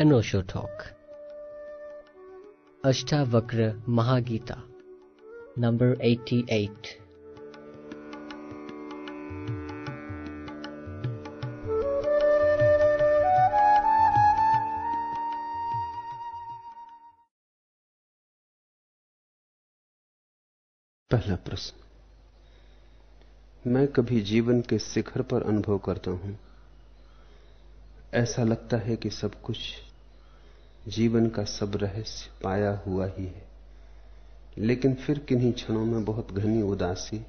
अनोशो talk. Ashtavakra Mahageeta, number 88 पहला प्रश्न। मैं कभी जीवन के शिखर पर अनुभव करता हूँ। ऐसा लगता है कि सब कुछ जीवन का सब रहस्य पाया हुआ ही है। लेकिन फिर किन्हीं क्षणों में बहुत घनी उदासी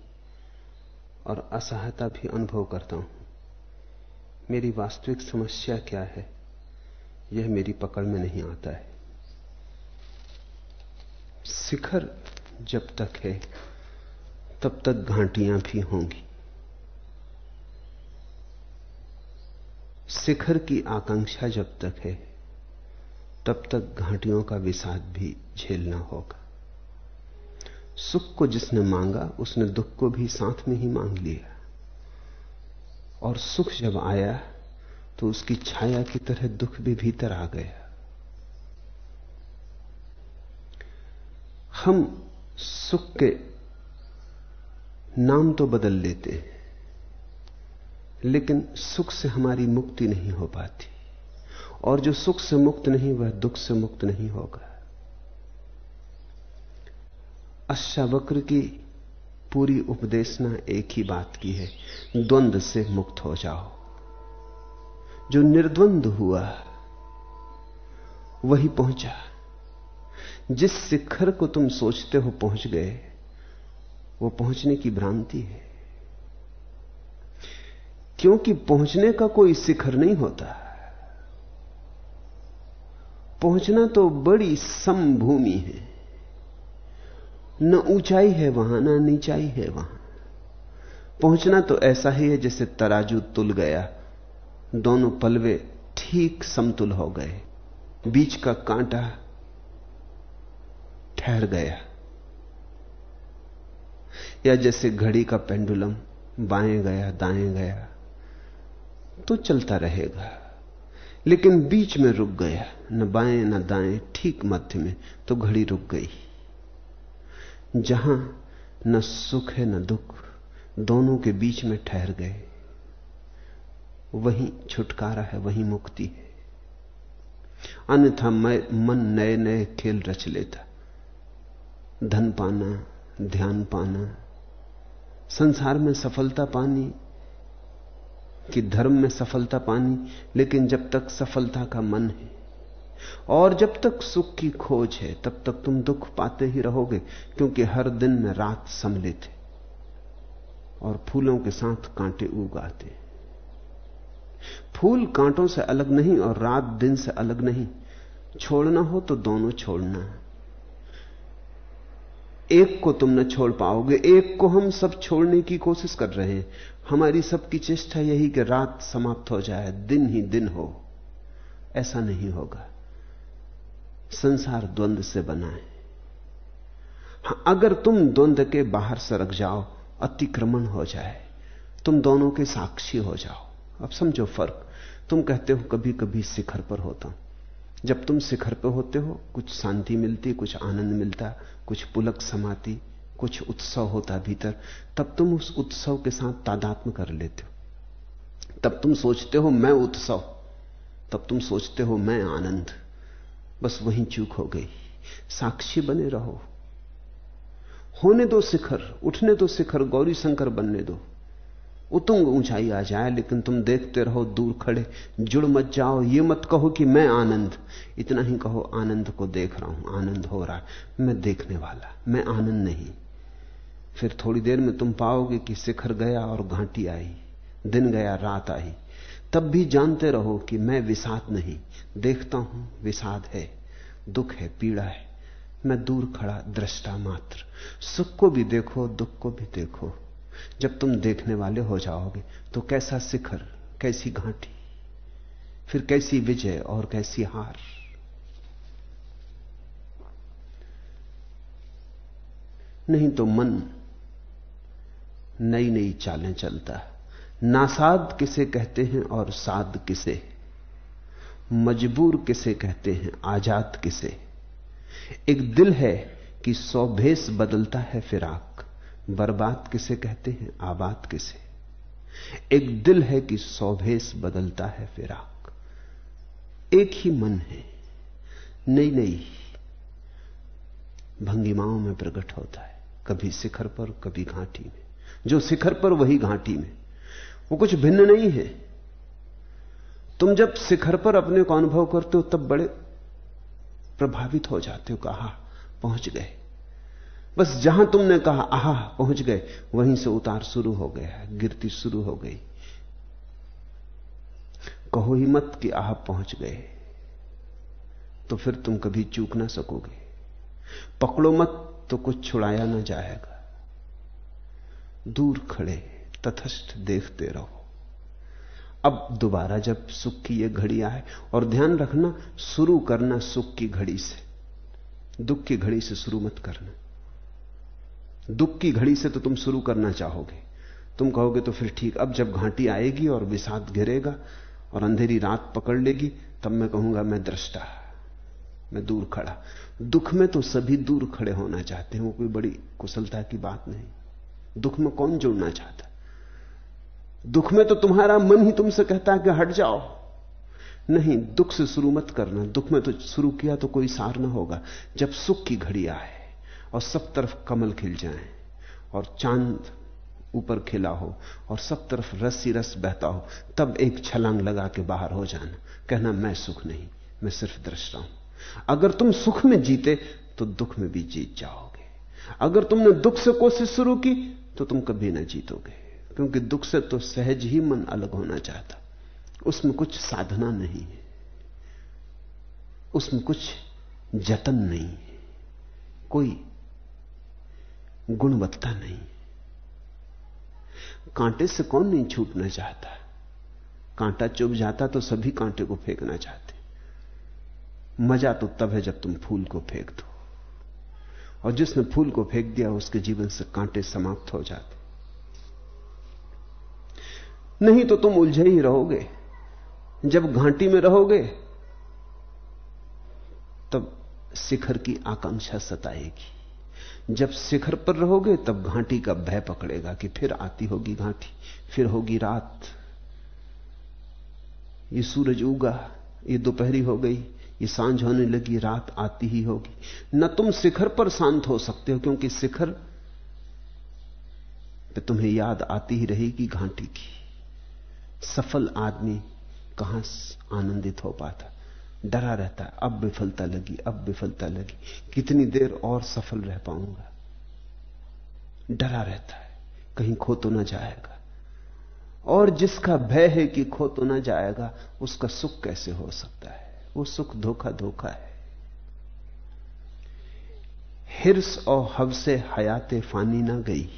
और असहायता भी अनुभव करता हूँ। मेरी वास्तविक समस्या क्या है, यह मेरी पकड़ में नहीं आता है। शिखर जब तक है, तब तक घाटियाँ भी होंगी। शिखर की आकांक्षा जब तक है, तब तक घाटियों का विषाद भी झेलना होगा। सुख को जिसने मांगा, उसने दुख को भी साथ में ही मांग लिया। और सुख जब आया तो उसकी छाया की तरह दुख भी भीतर आ गया। हम सुख के नाम तो बदल लेते हैं। लेकिन सुख से हमारी मुक्ति नहीं हो पाती। और जो सुख से मुक्त नहीं, वह दुख से मुक्त नहीं होगा। अशावक्र की पूरी उपदेशना एक ही बात की है, द्वंद से मुक्त हो जाओ। जो निर्द्वंद हुआ, वही पहुँचा। जिस शिखर को तुम सोचते हो पहुँच गए, वो पहुँचने की भ्रांति है। क्योंकि पहुँचने का कोई शिखर नहीं होता। पहुँचना तो बड़ी समभूमि है। न ऊंचाई है वहाँ, न नीचाई है वहाँ। पहुँचना तो ऐसा ही है जैसे तराजू तुल गया। दोनों पलवे ठीक समतुल हो गए। बीच का कांटा ठहर गया। या जैसे घड़ी का पेंडुलम बाएँ गया, दाएँ गया। तो चलता रहेगा। लेकिन बीच में रुक गया। न बाएँ, न दाएँ, ठीक मध्य में तो घड़ी रुक गई। जहाँ न सुख है, न दुख, दोनों के बीच में ठहर गए। वही छुटकारा है, वही मुक्ति है। अन्यथा मैं, मन नए नए खेल रच लेता। धन पाना, ध्यान पाना, संसार में सफलता पानी कि धर्म में सफलता पानी, लेकिन जब तक सफलता का मन है। और जब तक सुख की खोज है, तब तक तुम दुख पाते ही रहोगे, क्योंकि हर दिन में रात सम्मिलित है और फूलों के साथ कांटे उगाते फूल कांटों से अलग नहीं और रात दिन से अलग नहीं। छोड़ना हो तो दोनों छोड़ना है। एक को तुम न छोड़ पाओगे, एक को हम सब छोड़ने की कोशिश कर रहे हैं। हमारी सबकी चेष्टा यही कि रात समाप्त हो जाए, दिन ही दिन हो। ऐसा नहीं होगा। संसार द्वंद से बना है। हाँ, अगर तुम द्वंद के बाहर सरक जाओ, अतिक्रमण हो जाए, तुम दोनों के साक्षी हो जाओ। अब समझो फ़र्क। तुम कहते हो कभी कभी शिखर पर होता हूँ। जब तुम शिखर पर होते हो, कुछ शांति मिलती, कुछ आनंद मिलता, कुछ पुलक समाती, कुछ उत्सव होता भीतर, तब तुम उस उत्सव के साथ तादात्म कर लेते हो। तब तुम सोचते हो, मैं उत्सव। तब तुम सोचते हो, मैं आनंद। बस वहीं चूक हो गई। साक्षी बने रहो। होने दो शिखर, उठने दो शिखर गौरी शंकर बनने दो। उतुंग ऊंचाई आ जाए, लेकिन तुम देखते रहो, दूर खड़े। जुड़ मत जाओ। ये मत कहो कि मैं आनंद। इतना ही कहो, आनंद को देख रहा हूँ। आनंद हो रहा है। मैं देखने वाला। मैं आनंद नहीं। फिर थोड़ी देर में तुम पाओगे कि शिखर गया और घाटी आई। दिन गया, रात आई। तब भी जानते रहो कि मैं विषाद नहीं। देखता हूँ, विषाद है। दुख है, पीड़ा है। मैं दूर खड़ा, दृष्टा मात्र। सुख को भी देखो, दुख को भी देखो। जब तुम देखने वाले हो जाओगे तो कैसा शिखर, कैसी घाटी, फिर कैसी विजय और कैसी हार। नहीं तो मन नई नई चालें चलता है। नासाद किसे कहते हैं और साध किसे? मजबूर किसे कहते हैं, आज़ाद किसे? एक दिल है कि सौ भेष बदलता है फिराक। बर्बाद किसे कहते हैं? आबाद किसे? एक दिल है कि सौ भेष बदलता है फिराक। एक ही मन है। नई नई भंगिमाओं में प्रकट होता है। कभी शिखर पर, कभी घाटी में। जो शिखर पर, वही घाटी में। वो कुछ भिन्न नहीं है। तुम जब शिखर पर अपने को अनुभव करते हो, तब बड़े प्रभावित हो जाते हो। कहा? पहुँच गए। बस जहाँ तुमने कहा, आहा, पहुँच गए, वहीं से उतार शुरू हो गया गिरती शुरू हो गई। कहो ही मत कि आह, पहुँच गए। तो फिर तुम कभी चूक ना सकोगे। पकड़ो मत तो कुछ छुड़ाया ना जाएगा। दूर खड़े, तथस्थ देखते रहो। अब दोबारा जब सुख की यह घड़ी आए, और ध्यान रखना, शुरू करना सुख की घड़ी से। दुख की घड़ी से शुरू मत करना। दुख की घड़ी से तो तुम शुरू करना चाहोगे। तुम कहोगे तो फिर ठीक, अब जब घाटी आएगी और विषाद घिरेगा और अंधेरी रात पकड़ लेगी, तब मैं कहूँगा, मैं दृष्टा, मैं दूर खड़ा। दुख में तो सभी दूर खड़े होना चाहते हैं, वो कोई बड़ी कुशलता की बात नहीं। दुख में कौन जुड़ना चाहता? दुख में तो तुम्हारा मन ही तुमसे कहता है कि हट जाओ। नहीं, दुख से शुरू मत करना। दुख में तो शुरू किया तो कोई सार ना होगा। जब सुख की घड़ी आए और सब तरफ़ कमल खिल जाए, और चाँद ऊपर खिला हो, और सब तरफ़ रस रस बहता हो, तब एक छलांग लगा के बाहर हो जाना। कहना, मैं सुख नहीं, मैं सिर्फ़ दृष्टा हूँ। अगर तुम सुख में जीते तो दुख में भी जीत जाओगे। अगर तुमने दुख से कोशिश शुरू की तो तुम कभी ना जीतोगे, क्योंकि दुख से तो सहज ही मन अलग होना चाहता। उसमें कुछ साधना नहीं है। उसमें कुछ जतन नहीं है। कोई गुणवत्ता नहीं। कांटे से कौन नहीं छूटना चाहता? कांटा चुभ जाता तो सभी कांटे को फेंकना चाहते। मज़ा तो तब है जब तुम फूल को फेंक दो। और जिसने फूल को फेंक दिया, उसके जीवन से कांटे समाप्त हो जाते। नहीं तो तुम उलझे ही रहोगे। जब घाटी में रहोगे, तब शिखर की आकांक्षा सताएगी। जब शिखर पर रहोगे तब घाटी का भय पकड़ेगा कि फिर आती होगी घाटी, फिर होगी रात। ये सूरज उगा, ये दोपहरी हो गई, ये साँझ होने लगी, रात आती ही होगी। न तुम शिखर पर शांत हो सकते हो, क्योंकि शिखर पे तुम्हें याद आती ही रहेगी घाटी की। सफल आदमी कहाँ आनंदित हो पाता? डरा रहता अब विफलता लगी, अब विफलता लगी। कितनी देर और सफल रह पाऊँगा? डरा रहता है। कहीं खो तो ना जाएगा। और जिसका भय है कि खो तो ना जाएगा, उसका सुख कैसे हो सकता है? वो सुख धोखा धोखा है। हिर्स और हव से हयाते फानी ना गई।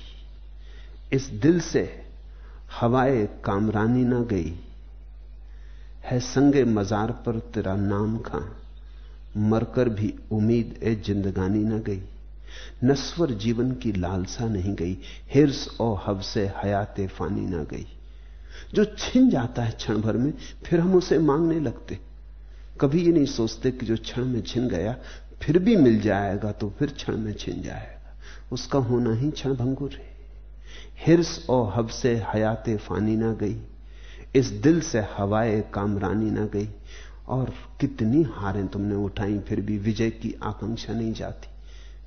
इस दिल से हवाए कामरानी ना गई। है संगे मजार पर तेरा नाम खां मरकर भी उम्मीद ए जिंदगानी न गई। नस्वर जीवन की लालसा नहीं गई। हिर्स और हव से हयाते फानी ना गई। जो छिन जाता है क्षण भर में, फिर हम उसे मांगने लगते। कभी ये नहीं सोचते कि जो क्षण में छिन गया, फिर भी मिल जाएगा तो फिर क्षण में छिन जाएगा। उसका होना ही क्षण भंगुर है। हिर्स और हब से हयाते फानी ना गई। इस दिल से हवाए कामरानी ना गई। और कितनी हारें तुमने उठाई, फिर भी विजय की आकांक्षा नहीं जाती।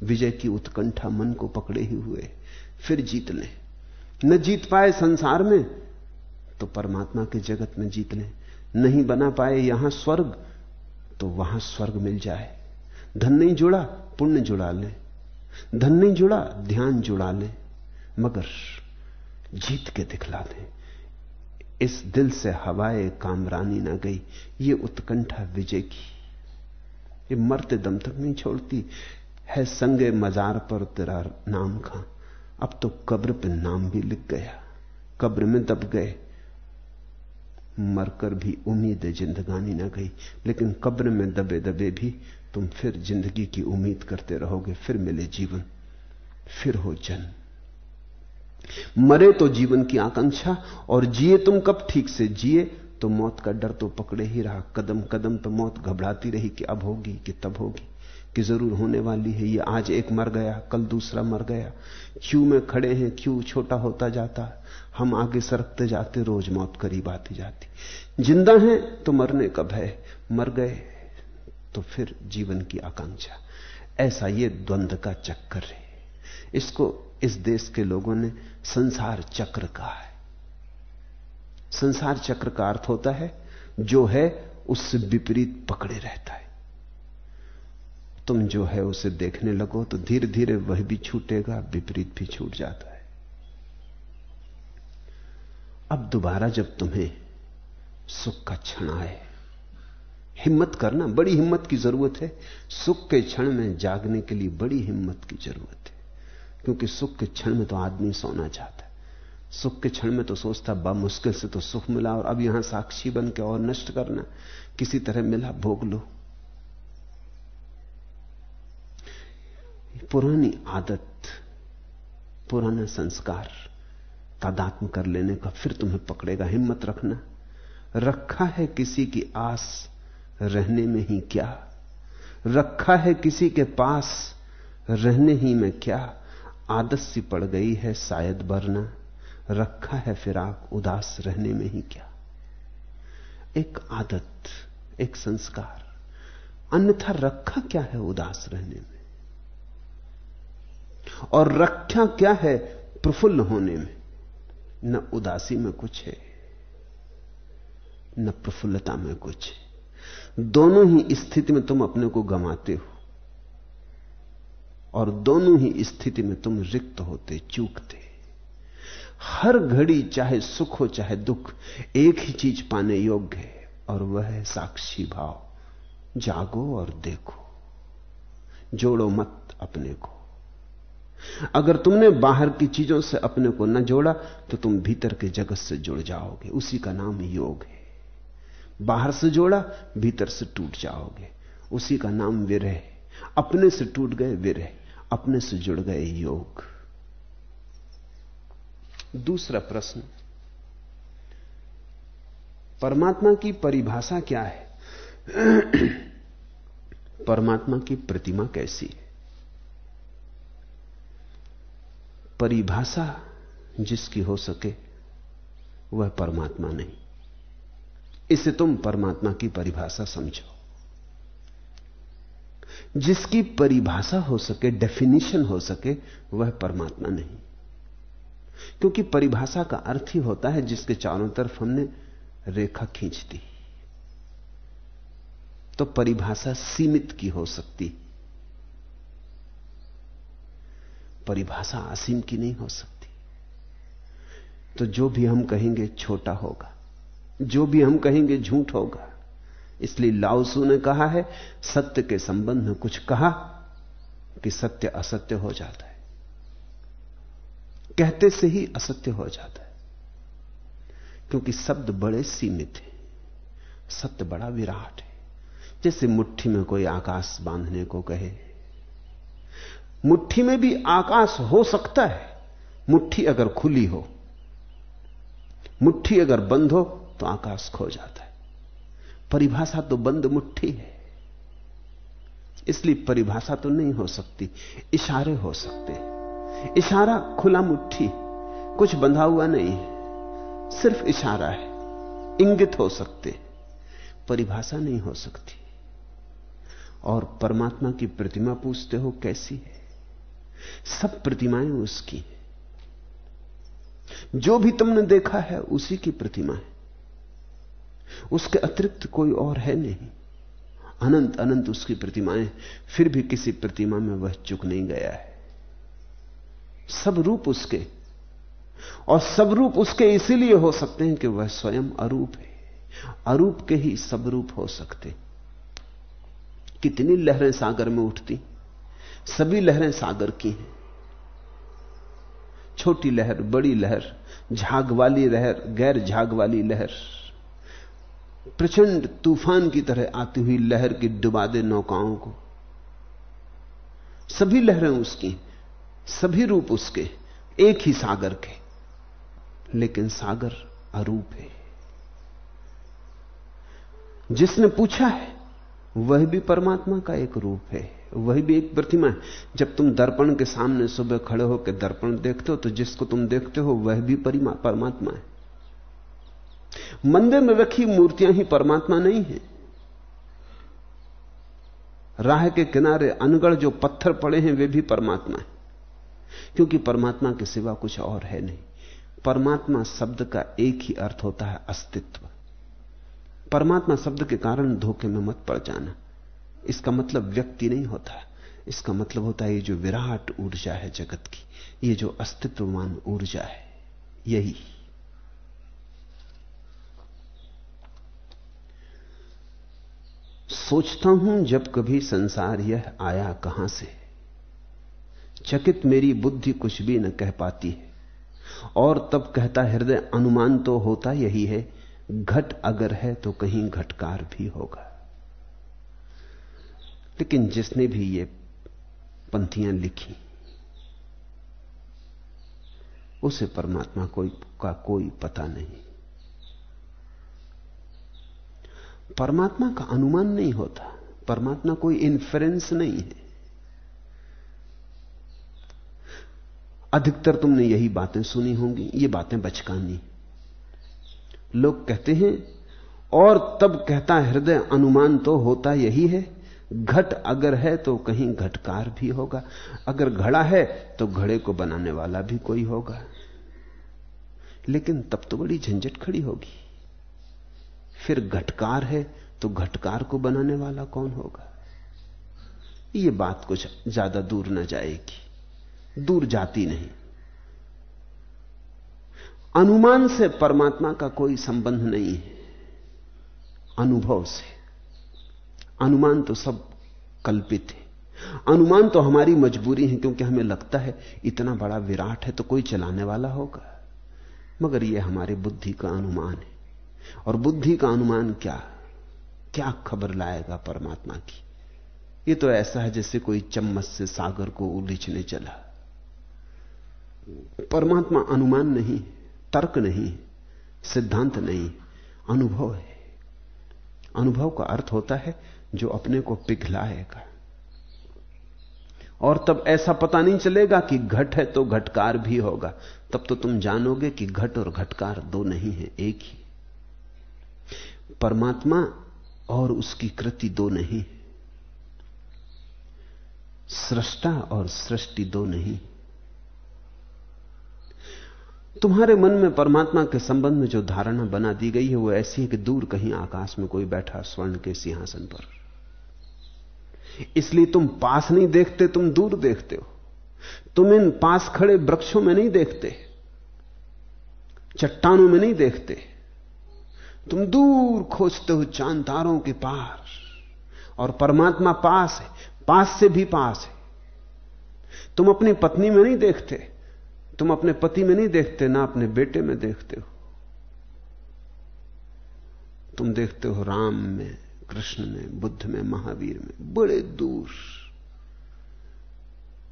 विजय की उत्कंठा मन को पकड़े ही हुए। फिर जीत लें। न जीत पाए संसार में तो परमात्मा के जगत में जीत लें। नहीं बना पाए यहाँ स्वर्ग तो वहाँ स्वर्ग मिल जाए। धन नहीं जुड़ा, पुण्य जुड़ा ले। धन नहीं जुड़ा, ध्यान जुड़ा ले। मगर जीत के दिखला दे। इस दिल से हवाए कामरानी ना गई। ये उत्कंठा विजय की। ये मरते दम तक नहीं छोड़ती। है संगे मजार पर तेरा नाम खा। अब तो कब्र पे नाम भी लिख गया। कब्र में दब गए। मरकर भी उम्मीद जिंदगानी ना गई। लेकिन कब्र में दबे दबे भी तुम फिर ज़िंदगी की उम्मीद करते रहोगे। फिर मिले जीवन। फिर हो जन्म। मरे तो जीवन की आकांक्षा, और जिए तुम कब ठीक से जिए तो मौत का डर तो पकड़े ही रहा। कदम कदम पर मौत घबराती रही कि अब होगी, कि तब होगी, कि ज़रूर होने वाली है। ये आज एक मर गया, कल दूसरा मर गया। क्यों में खड़े हैं, क्यों छोटा होता जाता? हम आगे सरकते जाते, रोज मौत करीब आती जाती। ज़िंदा हैं तो मरने कब है मर गए तो फिर जीवन की आकांक्षा। ऐसा ये द्वंद का चक्कर है। इसको इस देश के लोगों ने संसार चक्र कहा है। संसार चक्र का अर्थ होता है, जो है उससे विपरीत पकड़े रहता है। तुम जो है उसे देखने लगो तो धीरे धीरे वह भी छूटेगा, विपरीत भी छूट जाता है। अब दोबारा जब तुम्हें सुख का क्षण आए, हिम्मत करना, बड़ी हिम्मत की ज़रूरत है। सुख के क्षण में जागने के लिए बड़ी हिम्मत की ज़रूरत है। क्योंकि सुख के क्षण में तो आदमी सोना चाहता है। सुख के क्षण में तो सोचता, बा मुश्किल से तो सुख मिला और अब यहाँ साक्षी बन के और नष्ट करना। किसी तरह मिला, भोग लो। पुरानी आदत, पुराना संस्कार तादात्म कर लेने का फिर तुम्हें पकड़ेगा, हिम्मत रखना। रखा है किसी की आस रहने में ही क्या? रखा है किसी के पास रहने ही में क्या? आदत सी पड़ गई है शायद भरना रखा है फिराक उदास रहने में ही क्या? एक आदत, एक संस्कार, अन्यथा रखा क्या है उदास रहने में? और रखा क्या है प्रफुल्ल होने में? न उदासी में कुछ है, न प्रफुल्लता में कुछ है। दोनों ही स्थिति में तुम अपने को गमाते हो। और दोनों ही स्थिति में तुम रिक्त होते, चूकते। हर घड़ी चाहे सुख हो, चाहे दुख, एक ही चीज़ पाने योग्य है, और वह है साक्षी भाव। जागो और देखो। जोड़ो मत अपने को। अगर तुमने बाहर की चीज़ों से अपने को न जोड़ा तो तुम भीतर के जगत से जुड़ जाओगे। उसी का नाम योग है। बाहर से जोड़ा, भीतर से टूट जाओगे। उसी का नाम विरह अपने से टूट गए, विरह अपने से जुड़ गए योग। दूसरा प्रश्न, परमात्मा की परिभाषा क्या है? परमात्मा की प्रतिमा कैसी है? परिभाषा जिसकी हो सके, वह परमात्मा नहीं। इसे तुम परमात्मा की परिभाषा समझो। जिसकी परिभाषा हो सके डेफिनेशन हो सके, वह परमात्मा नहीं। क्योंकि परिभाषा का अर्थ ही होता है जिसके चारों तरफ़ हमने रेखा खींच दी तो परिभाषा सीमित की हो सकती। परिभाषा असीम की नहीं हो सकती। तो जो भी हम कहेंगे, छोटा होगा। जो भी हम कहेंगे, झूठ होगा। इसलिए लाउसू ने कहा है, सत्य के संबंध में कुछ कहा कि सत्य असत्य हो जाता है। कहते से ही असत्य हो जाता है। क्योंकि शब्द बड़े सीमित हैं, सत्य बड़ा विराट है। जैसे मुट्ठी में कोई आकाश बांधने को कहे, मुट्ठी में भी आकाश हो सकता है, मुट्ठी अगर खुली हो, मुट्ठी अगर बंद हो तो आकाश खो जाता है। परिभाषा तो बंद मुट्ठी है। इसलिए परिभाषा तो नहीं हो सकती, इशारे हो सकते इशारा खुला मुट्ठी, कुछ बंधा हुआ नहीं है, सिर्फ़ इशारा है, इंगित हो सकते परिभाषा नहीं हो सकती। और परमात्मा की प्रतिमा पूछते हो कैसी है? सब प्रतिमाएँ उसकी हैं। जो भी तुमने देखा है, उसी की प्रतिमा है। उसके अतिरिक्त कोई और है नहीं। अनंत अनंत उसकी प्रतिमाएँ फिर भी किसी प्रतिमा में वह चुक नहीं गया है। सब रूप उसके। और सब रूप उसके इसीलिए हो सकते हैं कि वह स्वयं अरूप है। अरूप के ही सब रूप हो सकते। कितनी लहरें सागर में उठती। सभी लहरें सागर की हैं। छोटी लहर, बड़ी लहर, झाग वाली लहर, गैर झाग वाली लहर। प्रचंड तूफ़ान की तरह आती हुई लहर की डुबा दे नौकाओं को। सभी लहरें उसकी, सभी रूप उसके, एक ही सागर के। लेकिन सागर अरूप है। जिसने पूछा है, वह भी परमात्मा का एक रूप है, वह भी एक प्रतिमा है। जब तुम दर्पण के सामने सुबह खड़े होकर दर्पण देखते हो तो जिसको तुम देखते हो, वह भी परमात्मा है। मंदिर में रखी मूर्तियाँ ही परमात्मा नहीं है। राह के किनारे अनगढ़ जो पत्थर पड़े हैं, वे भी परमात्मा है। क्योंकि परमात्मा के सिवा कुछ और है नहीं। परमात्मा शब्द का एक ही अर्थ होता है अस्तित्व। परमात्मा शब्द के कारण धोखे में मत पड़ जाना। इसका मतलब व्यक्ति नहीं होता। इसका मतलब होता है ये जो विराट ऊर्जा है जगत की, ये जो अस्तित्वमान ऊर्जा है, यही। सोचता हूँ जब कभी संसार यह आया कहाँ से। चकित मेरी बुद्धि कुछ भी न कह पाती है। और तब कहता हृदय, अनुमान तो होता यही है, घट अगर है तो कहीं घटकार भी होगा। लेकिन जिसने भी ये पंथियाँ लिखी, उसे परमात्मा कोई का कोई पता नहीं। परमात्मा का अनुमान नहीं होता। परमात्मा कोई इन्फ्रेंस नहीं है। अधिकतर तुमने यही बातें सुनी होंगी, ये बातें बचकानी। लोग कहते हैं, और तब कहता हृदय अनुमान तो होता यही है, घट अगर है तो कहीं घटकार भी होगा, अगर घड़ा है तो घड़े को बनाने वाला भी कोई होगा। लेकिन तब तो बड़ी झंझट खड़ी होगी। फिर घटकार है तो घटकार को बनाने वाला कौन होगा? ये बात कुछ ज़्यादा दूर ना जाएगी। दूर जाती नहीं। अनुमान से परमात्मा का कोई संबंध नहीं है। अनुभव से। अनुमान तो सब कल्पित है। अनुमान तो हमारी मजबूरी है, क्योंकि हमें लगता है इतना बड़ा विराट है तो कोई चलाने वाला होगा। मगर यह हमारी बुद्धि का अनुमान है। और बुद्धि का अनुमान क्या? क्या खबर लाएगा परमात्मा की? ये तो ऐसा है जैसे कोई चम्मच से सागर को उलीचने चला। परमात्मा अनुमान नहीं, तर्क नहीं, सिद्धांत नहीं, अनुभव है। अनुभव का अर्थ होता है जो अपने को पिघलाएगा। और तब ऐसा पता नहीं चलेगा कि घट है तो घटकार भी होगा। तब तो तुम जानोगे कि घट और घटकार दो नहीं है, एक ही। परमात्मा और उसकी कृति दो नहीं सृष्टा और सृष्टि दो नहीं। तुम्हारे मन में परमात्मा के संबंध में जो धारणा बना दी गई है, वो ऐसी है कि दूर कहीं आकाश में कोई बैठा स्वर्ण के सिंहासन पर। इसलिए तुम पास नहीं देखते, तुम दूर देखते हो। तुम इन पास खड़े वृक्षों में नहीं देखते, चट्टानों में नहीं देखते। तुम दूर खोजते हो चाँद तारों के पार। और परमात्मा पास है, पास से भी पास है। तुम अपनी पत्नी में नहीं देखते, तुम अपने पति में नहीं देखते, ना अपने बेटे में देखते हो। तुम देखते हो राम में, कृष्ण में, बुद्ध में, महावीर में, बड़े दूर।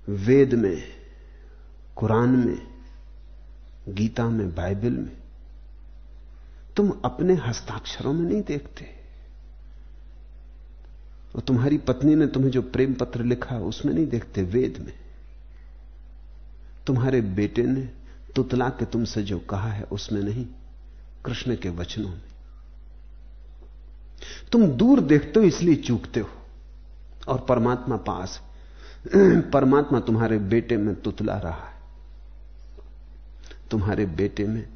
वेद में, कुरान में, गीता में, बाइबल में तुम अपने हस्ताक्षरों में नहीं देखते। और तुम्हारी पत्नी ने तुम्हें जो प्रेम पत्र लिखा, उसमें नहीं देखते, वेद में। तुम्हारे बेटे ने तुतला के तुमसे जो कहा है, उसमें नहीं, कृष्ण के वचनों में। तुम दूर देखते हो, इसलिए चूकते हो। और परमात्मा पास परमात्मा तुम्हारे बेटे में तुतला रहा है। तुम्हारे बेटे में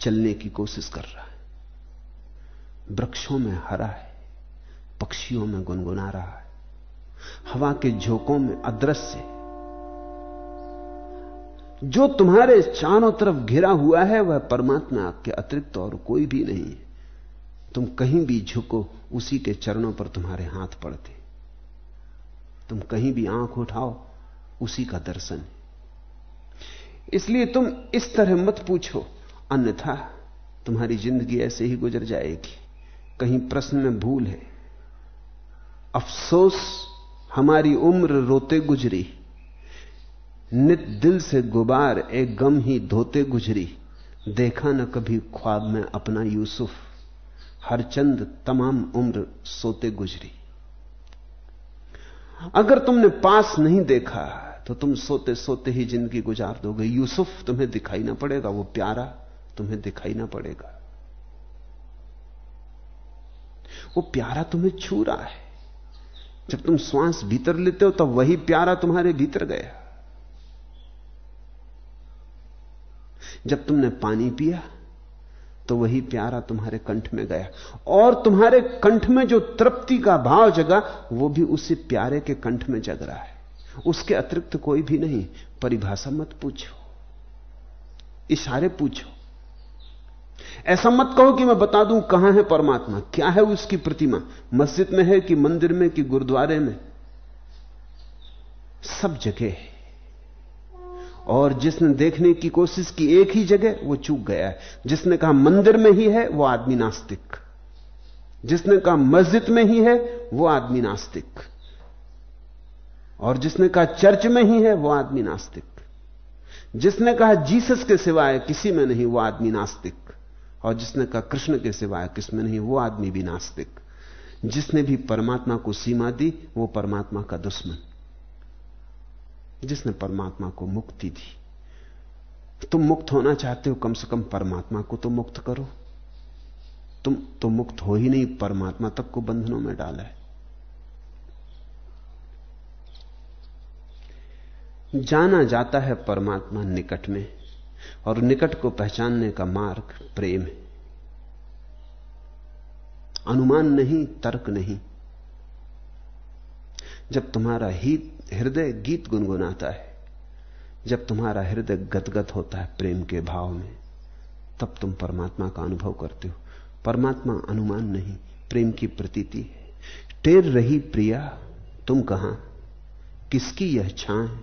चलने की कोशिश कर रहा है। वृक्षों में हरा है, पक्षियों में गुनगुना रहा है, हवा के झोंकों में अदृश्य जो तुम्हारे चारों तरफ़ घिरा हुआ है, वह परमात्मा के अतिरिक्त और कोई भी नहीं है। तुम कहीं भी झुको, उसी के चरणों पर तुम्हारे हाथ पड़ते। तुम कहीं भी आँख उठाओ, उसी का दर्शन है। इसलिए तुम इस तरह मत पूछो, अन्यथा तुम्हारी ज़िंदगी ऐसे ही गुजर जाएगी। कहीं प्रश्न में भूल है। अफसोस, हमारी उम्र रोते गुजरी। नित दिल से गुबार एक गम ही धोते गुजरी। देखा न कभी ख्वाब में अपना यूसुफ। हर चंद तमाम उम्र सोते गुजरी। अगर तुमने पास नहीं देखा तो तुम सोते सोते ही ज़िंदगी गुजार दोगे। यूसुफ तुम्हें दिखाई ना पड़ेगा, वो प्यारा तुम्हें दिखाई ना पड़ेगा। वो प्यारा तुम्हें छू रहा है। जब तुम श्वास भीतर लेते हो, तब वही प्यारा तुम्हारे भीतर गया। जब तुमने पानी पिया तो वही प्यारा तुम्हारे कंठ में गया। और तुम्हारे कंठ में जो तृप्ति का भाव जगा, वो भी उसी प्यारे के कंठ में जग रहा है। उसके अतिरिक्त कोई भी नहीं। परिभाषा मत पूछो। इशारे पूछो। ऐसा मत कहो कि मैं बता दूँ कहाँ है परमात्मा, क्या है उसकी प्रतिमा, मस्जिद में है कि मंदिर में कि गुरुद्वारे में? सब जगह है। और जिसने देखने की कोशिश की एक ही जगह, वो चूक गया है। जिसने कहा मंदिर में ही है, वो आदमी नास्तिक। जिसने कहा मस्जिद में ही है, वो आदमी नास्तिक। और जिसने कहा चर्च में ही है, वो आदमी नास्तिक। जिसने कहा जीसस के सिवाय किसी में नहीं, वो आदमी नास्तिक। और जिसने कहा, कृष्ण के सिवाय किसमें नहीं, वो आदमी भी नास्तिक। जिसने भी परमात्मा को सीमा दी, वो परमात्मा का दुश्मन। जिसने परमात्मा को मुक्ति दी। तुम मुक्त होना चाहते हो, कम से कम परमात्मा को तो मुक्त करो। तुम तो मुक्त हो ही नहीं, परमात्मा तक को बंधनों में डाला है। जाना जाता है परमात्मा निकट में। और निकट को पहचानने का मार्ग प्रेम है। अनुमान नहीं, तर्क नहीं। जब तुम्हारा ही हृदय गीत गुनगुनाता है, जब तुम्हारा हृदय गदगद होता है प्रेम के भाव में, तब तुम परमात्मा का अनुभव करते हो। परमात्मा अनुमान नहीं, प्रेम की प्रतीति है। टेर रही प्रिया, तुम कहाँ? किसकी यह छां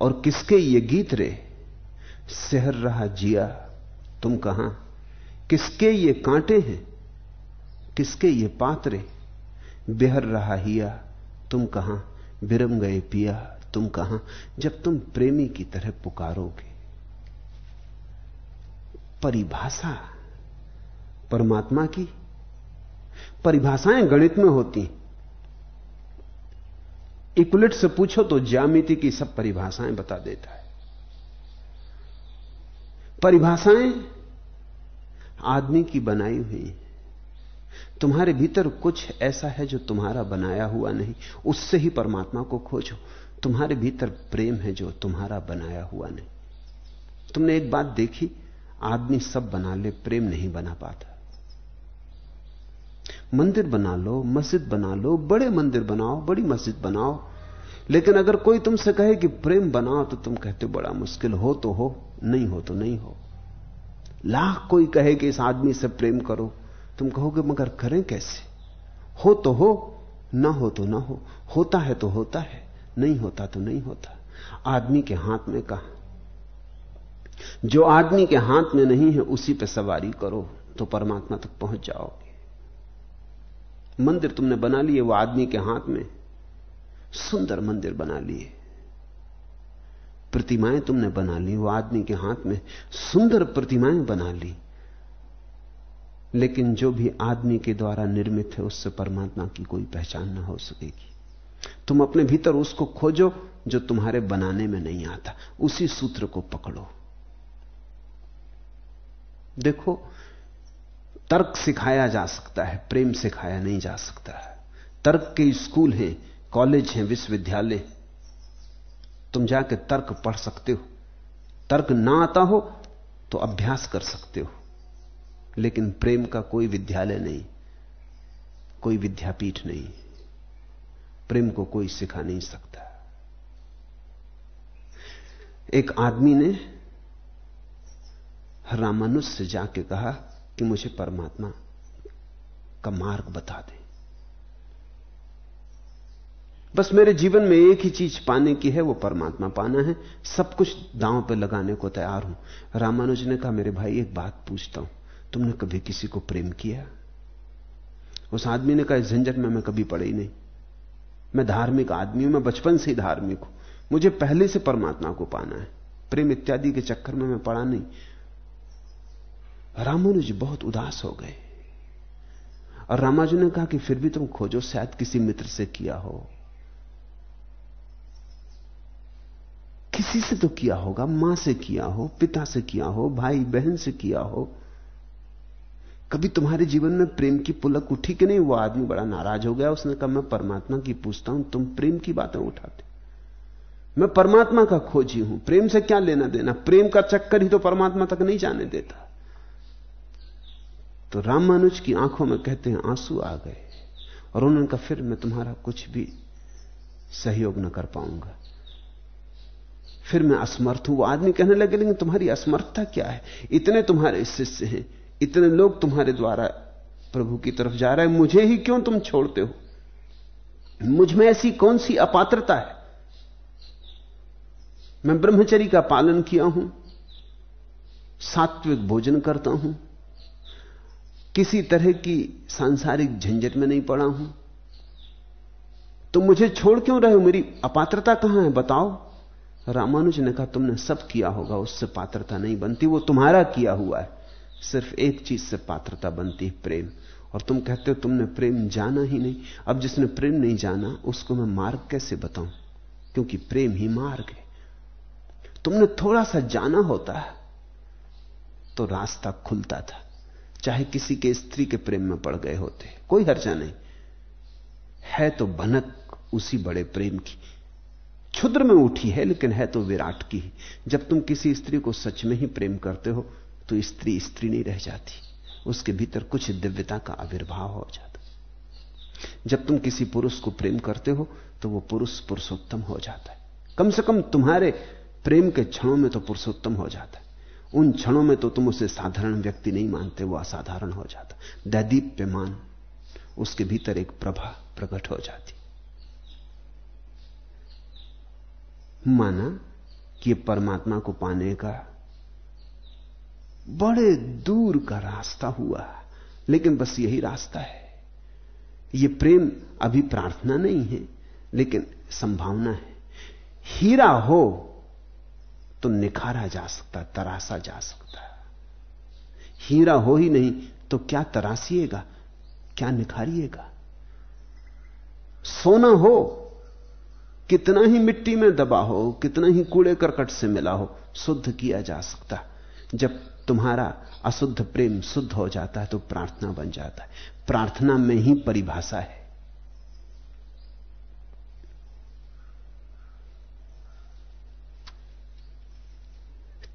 और किसके ये गीत रे? सहर रहा जिया, तुम कहाँ? किसके ये कांटे हैं? किसके ये पात्रे? बेहर रहा हिया, तुम कहाँ? बिरम गए पिया, तुम कहाँ? जब तुम प्रेमी की तरह पुकारोगे। परिभाषा, परमात्मा की। परिभाषाएँ गणित में होती। इकुलिट से पूछो तो ज्यामिति की सब परिभाषाएँ बता देता है। परिभाषाएँ आदमी की बनाई हुई तुम्हारे भीतर कुछ ऐसा है जो तुम्हारा बनाया हुआ नहीं। उससे ही परमात्मा को खोजो। तुम्हारे भीतर प्रेम है जो तुम्हारा बनाया हुआ नहीं। तुमने एक बात देखी, आदमी सब बना ले, प्रेम नहीं बना पाता। मंदिर बना लो, मस्जिद बना लो, बड़े मंदिर बनाओ, बड़ी मस्जिद बनाओ लेकिन अगर कोई तुमसे कहे कि प्रेम बनाओ तो तुम कहते बड़ा मुश्किल हो तो हो, नहीं हो तो नहीं हो। लाख कोई कहे कि इस आदमी से प्रेम करो, तुम कहोगे, मगर करें कैसे? हो तो हो, ना हो तो ना हो, होता है तो होता है, नहीं होता तो नहीं होता। आदमी के हाथ में कहा? जो आदमी के हाथ में नहीं है, उसी पे सवारी करो तो परमात्मा तक पहुँच जाओगे। मंदिर तुमने बना लिए, वो आदमी के हाथ में। सुंदर मंदिर बना लिए। प्रतिमाएँ तुमने बना ली, वो आदमी के हाथ में सुंदर प्रतिमाएँ बना ली। लेकिन जो भी आदमी के द्वारा निर्मित है, उससे परमात्मा की कोई पहचान ना हो सकेगी। तुम अपने भीतर उसको खोजो, जो तुम्हारे बनाने में नहीं आता। उसी सूत्र को पकड़ो। देखो, तर्क सिखाया जा सकता है, प्रेम सिखाया नहीं जा सकता। तर्क के स्कूल हैं कॉलेज हैं, विश्वविद्यालय। तुम जाके तर्क पढ़ सकते हो। तर्क ना आता हो तो अभ्यास कर सकते हो। लेकिन प्रेम का कोई विद्यालय नहीं, कोई विद्यापीठ नहीं। प्रेम को कोई सिखा नहीं सकता। एक आदमी ने रामानुज से जाके कहा कि मुझे परमात्मा का मार्ग बता दे। बस मेरे जीवन में एक ही चीज़ पाने की है, वो परमात्मा पाना है। सब कुछ दांव पे लगाने को तैयार हूँ। रामानुज ने कहा, मेरे भाई, एक बात पूछता हूँ। तुमने कभी किसी को प्रेम किया? उस आदमी ने कहा, इस झंझट में मैं कभी पढ़े ही नहीं। मैं धार्मिक आदमी हूँ, मैं बचपन से ही धार्मिक हूँ। मुझे पहले से परमात्मा को पाना है। प्रेम इत्यादि के चक्कर में मैं पड़ा नहीं। रामानुज बहुत उदास हो गए। और रामाजू ने कहा कि फिर भी तुम खोजो, शायद किसी मित्र से किया हो। किसी से तो किया होगा, माँ से किया हो, पिता से किया हो, भाई बहन से किया हो। कभी तुम्हारे जीवन में प्रेम की पुलक उठी कि नहीं? वो आदमी बड़ा नाराज़ हो गया, उसने कहा, मैं परमात्मा की पूछता हूँ, तुम प्रेम की बातें उठाते मैं परमात्मा का खोजी हूँ, प्रेम से क्या लेना देना? प्रेम का चक्कर ही तो परमात्मा तक नहीं जाने देता। तो राम मानुज की आँखों में कहते हैं, आँसू आ गए और उन्होंने कहा, फिर मैं तुम्हारा कुछ भी सहयोग न कर पाऊँगा। फिर मैं असमर्थ हूँ। वो आदमी कहने लगे, लेकिन तुम्हारी असमर्थता क्या है? इतने तुम्हारे शिष्य हैं, इतने लोग तुम्हारे द्वारा प्रभु की तरफ़ जा रहे हैं, मुझे ही क्यों तुम छोड़ते हो? मुझमें ऐसी कौन सी अपात्रता है? मैं ब्रह्मचरी का पालन किया हूँ, सात्विक भोजन करता हूँ, किसी तरह की सांसारिक झंझट में नहीं पड़ा हूँ। तो मुझे छोड़ क्यों रहे हो? मेरी अपात्रता कहाँ है? बताओ। रामानुज ने कहा, तुमने सब किया होगा, उससे पात्रता नहीं बनती, वो तुम्हारा किया हुआ है। सिर्फ़ एक चीज़ से पात्रता बनती है, प्रेम। और तुम कहते हो, तुमने प्रेम जाना ही नहीं। अब जिसने प्रेम नहीं जाना, उसको मैं मार्ग कैसे बताऊँ? क्योंकि प्रेम ही मार्ग है। तुमने थोड़ा सा जाना होता है तो रास्ता खुलता था। चाहे किसी के स्त्री के प्रेम में पड़ गए होते, कोई हर्जा नहीं। है तो भनक उसी बड़े प्रेम की। क्षुद्र में उठी है, लेकिन है तो विराट की ही। जब तुम किसी स्त्री को सच में ही प्रेम करते हो तो स्त्री स्त्री नहीं रह जाती। उसके भीतर कुछ दिव्यता का आविर्भाव हो जाता। जब तुम किसी पुरुष को प्रेम करते हो तो वो पुरुष पुरुषोत्तम हो जाता है। कम से कम तुम्हारे प्रेम के क्षणों में तो पुरुषोत्तम हो जाता है। उन क्षणों में तो तुम उसे साधारण व्यक्ति नहीं मानते, वो असाधारण हो जाता। दैदीप्यमान, उसके भीतर एक प्रभा प्रकट हो जाती। माना कि परमात्मा को पाने का बड़े दूर का रास्ता हुआ, लेकिन बस यही रास्ता है। यह प्रेम अभी प्रार्थना नहीं है, लेकिन संभावना है। हीरा हो तो निखारा जा सकता तरासा जा सकता। हीरा हो ही नहीं तो क्या तरासिएगा क्या निखारिएगा? सोना हो कितना ही मिट्टी में दबा हो, कितना ही कूड़े करकट से मिला हो, शुद्ध किया जा सकता जब तुम्हारा अशुद्ध प्रेम शुद्ध हो जाता है तो प्रार्थना बन जाता है। प्रार्थना में ही परिभाषा है।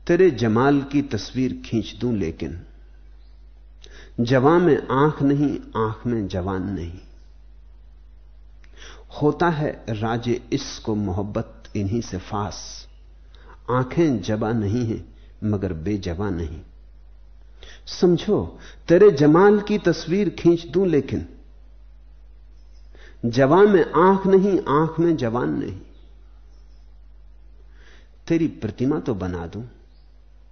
तेरे जमाल की तस्वीर खींच दूँ लेकिन, जवा में आँख नहीं, आँख में जवान नहीं। होता है राजे इसको मोहब्बत इन्हीं से फास। आँखें जबा नहीं है, मगर बेजबा नहीं। समझो, तेरे जमाल की तस्वीर खींच दूँ लेकिन जवान में आँख नहीं, आँख में जवान नहीं। तेरी प्रतिमा तो बना दूँ,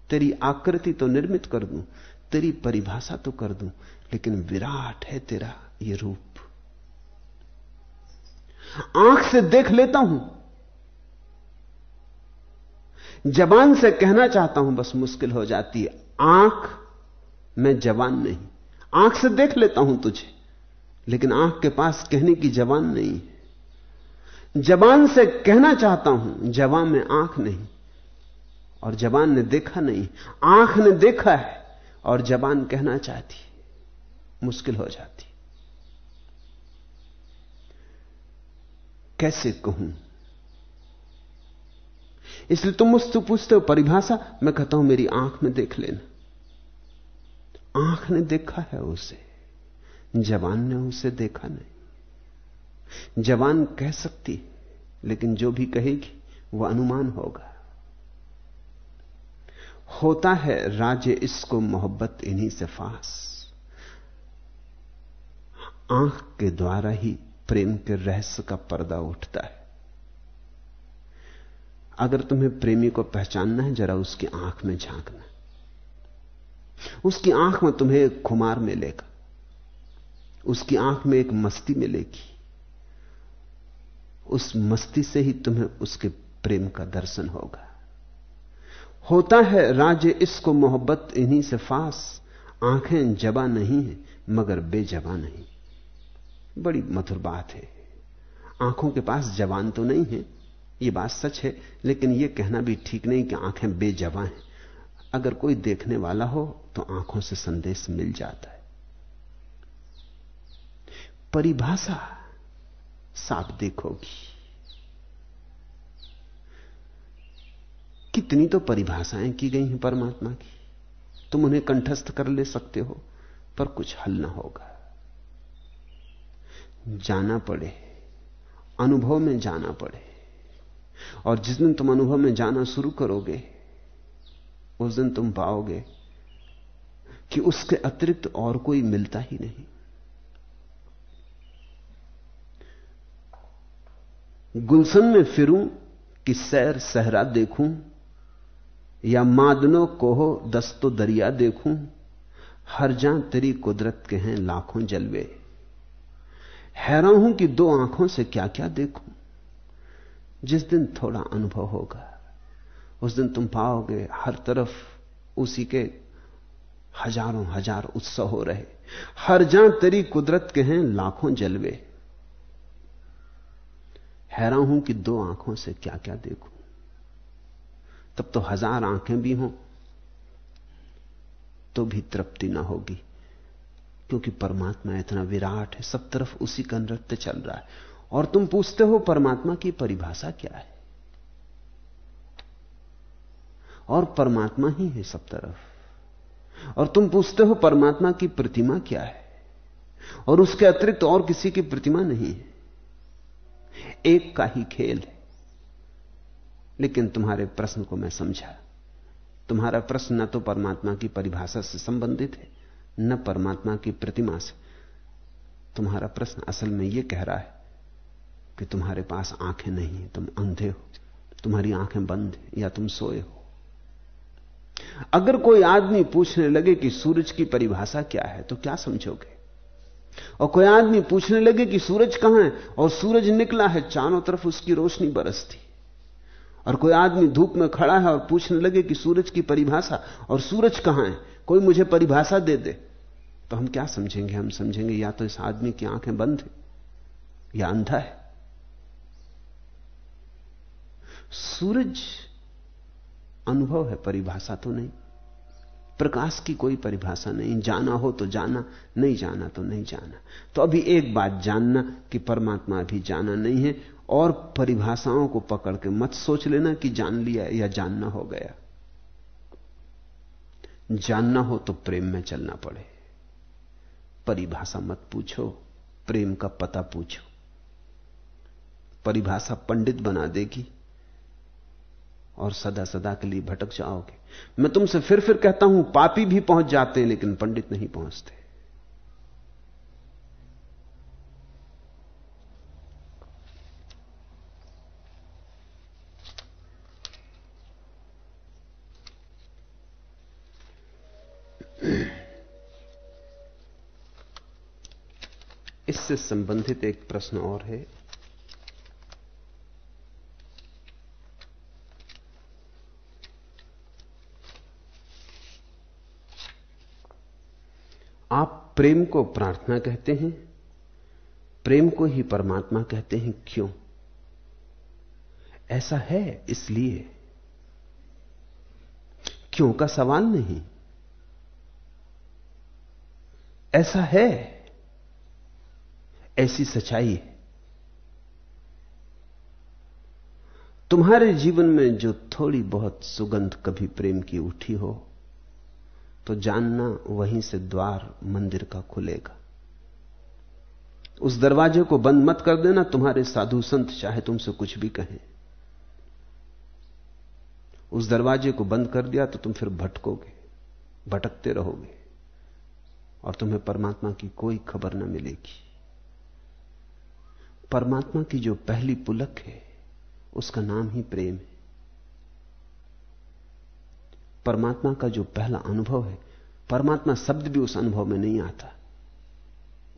तेरी आकृति तो निर्मित कर दूँ, तेरी परिभाषा तो कर दूँ, लेकिन विराट है तेरा ये रूप। आँख से देख लेता हूँ। जबान से कहना चाहता हूँ, बस मुश्किल हो जाती है। आँख में जवान नहीं। आँख से देख लेता हूँ तुझे, लेकिन आँख के पास कहने की जवान नहीं है। जबान से कहना चाहता हूँ, जवान में आँख नहीं, और जबान ने देखा नहीं। आँख ने देखा है, और जबान कहना चाहती मुश्किल हो जाती कैसे कहूँ? इसलिए तुम मुझसे पूछते हो, परिभाषा, मैं कहता हूँ, मेरी आँख में देख लेना। आँख ने देखा है उसे, जवान ने उसे देखा नहीं। जवान कह सकती लेकिन जो भी कहेगी वह अनुमान होगा। होता है, राजे, इसको मोहब्बत इन्हीं से फास। आँख के द्वारा ही प्रेम के रहस्य का पर्दा उठता है। अगर तुम्हें प्रेमी को पहचानना है, जरा उसकी आँख में झांकना। उसकी आँख में तुम्हें एक खुमार मिलेगा। उसकी आँख में एक मस्ती मिलेगी। उस मस्ती से ही तुम्हें उसके प्रेम का दर्शन होगा। होता है, राजे, इसको मोहब्बत इन्हीं से फास। आँखें जबा नहीं है, मगर बेजबा नहीं। बड़ी मधुर बात है। आँखों के पास जवान तो नहीं है यह बात सच है, लेकिन यह कहना भी ठीक नहीं कि आँखें बेजबा हैं। अगर कोई देखने वाला हो तो आँखों से संदेश मिल जाता है। परिभाषा साफ़ देखोगी। कितनी तो परिभाषाएँ की गई हैं परमात्मा की। तुम उन्हें कंठस्थ कर ले सकते हो, पर कुछ हल ना होगा। जाना पड़े, अनुभव में जाना पड़े। और जिस दिन तुम अनुभव में जाना शुरू करोगे, उस दिन तुम पाओगे कि उसके अतिरिक्त और कोई मिलता ही नहीं। गुलशन में फिरूं कि सैर सहरा देखूँ, या मादनो कोहो दस्तो दरिया देखूँ, हर जा तेरी कुदरत के हैं लाखों जलवे। हैरान हूँ कि दो आँखों से क्या क्या देखूँ। जिस दिन थोड़ा अनुभव होगा, उस दिन तुम पाओगे हर तरफ़ उसी के हज़ारों हज़ार उत्सव हो रहे। हर जा तेरी कुदरत के हैं लाखों जलवे। हैरान हूँ कि दो आँखों से क्या क्या देखूँ। तब तो हज़ार आँखें भी हों तो भी तृप्ति ना होगी। क्योंकि परमात्मा इतना विराट है, सब तरफ़ उसी का नृत्य चल रहा है। और तुम पूछते हो, परमात्मा की परिभाषा क्या है? और परमात्मा ही है सब तरफ़। और तुम पूछते हो, परमात्मा की प्रतिमा क्या है? और उसके अतिरिक्त और किसी की प्रतिमा नहीं है। एक का ही खेल है। लेकिन तुम्हारे प्रश्न को मैं समझा। तुम्हारा प्रश्न न तो परमात्मा की परिभाषा से संबंधित है न परमात्मा की प्रतिमा से। तुम्हारा प्रश्न असल में यह कह रहा है कि तुम्हारे पास आँखें नहीं है, तुम अंधे हो। तुम्हारी आँखें बंद या तुम सोए हो। अगर कोई आदमी पूछने लगे कि सूरज की परिभाषा क्या है तो क्या समझोगे? और कोई आदमी पूछने लगे कि सूरज कहाँ है, और सूरज निकला है, चारों तरफ़ उसकी रोशनी बरसती। और कोई आदमी धूप में खड़ा है और पूछने लगे कि सूरज की परिभाषा, और सूरज कहाँ है? कोई मुझे परिभाषा दे दे। तो हम क्या समझेंगे? हम समझेंगे या तो इस आदमी की आँखें बंद है, या अंधा है। सूरज अनुभव है, परिभाषा तो नहीं। प्रकाश की कोई परिभाषा नहीं। जाना हो तो जाना, नहीं जाना तो नहीं जाना। तो अभी एक बात जानना कि परमात्मा अभी जाना नहीं है। और परिभाषाओं को पकड़ के मत सोच लेना कि जान लिया या जानना हो गया। जानना हो तो प्रेम में चलना पड़े। परिभाषा मत पूछो, प्रेम का पता पूछो। परिभाषा पंडित बना देगी और सदा सदा के लिए भटक जाओगे। मैं तुमसे फिर फिर कहता हूँ, पापी भी पहुँच जाते हैं, लेकिन पंडित नहीं पहुँचते। इससे संबंधित एक प्रश्न और है। आप प्रेम को प्रार्थना कहते हैं, प्रेम को ही परमात्मा कहते हैं, क्यों? ऐसा है इसलिए। क्यों का सवाल नहीं? ऐसा है। ऐसी सच्चाई है। तुम्हारे जीवन में जो थोड़ी बहुत सुगंध कभी प्रेम की उठी हो तो जानना वहीं से द्वार मंदिर का खुलेगा। उस दरवाजे को बंद मत कर देना, तुम्हारे साधु संत चाहे तुमसे कुछ भी कहें। उस दरवाजे को बंद कर दिया तो तुम फिर भटकोगे, भटकते रहोगे, और तुम्हें परमात्मा की कोई खबर न मिलेगी। परमात्मा की जो पहली पुलक है, उसका नाम ही प्रेम है। परमात्मा का जो पहला अनुभव है, परमात्मा शब्द भी उस अनुभव में नहीं आता।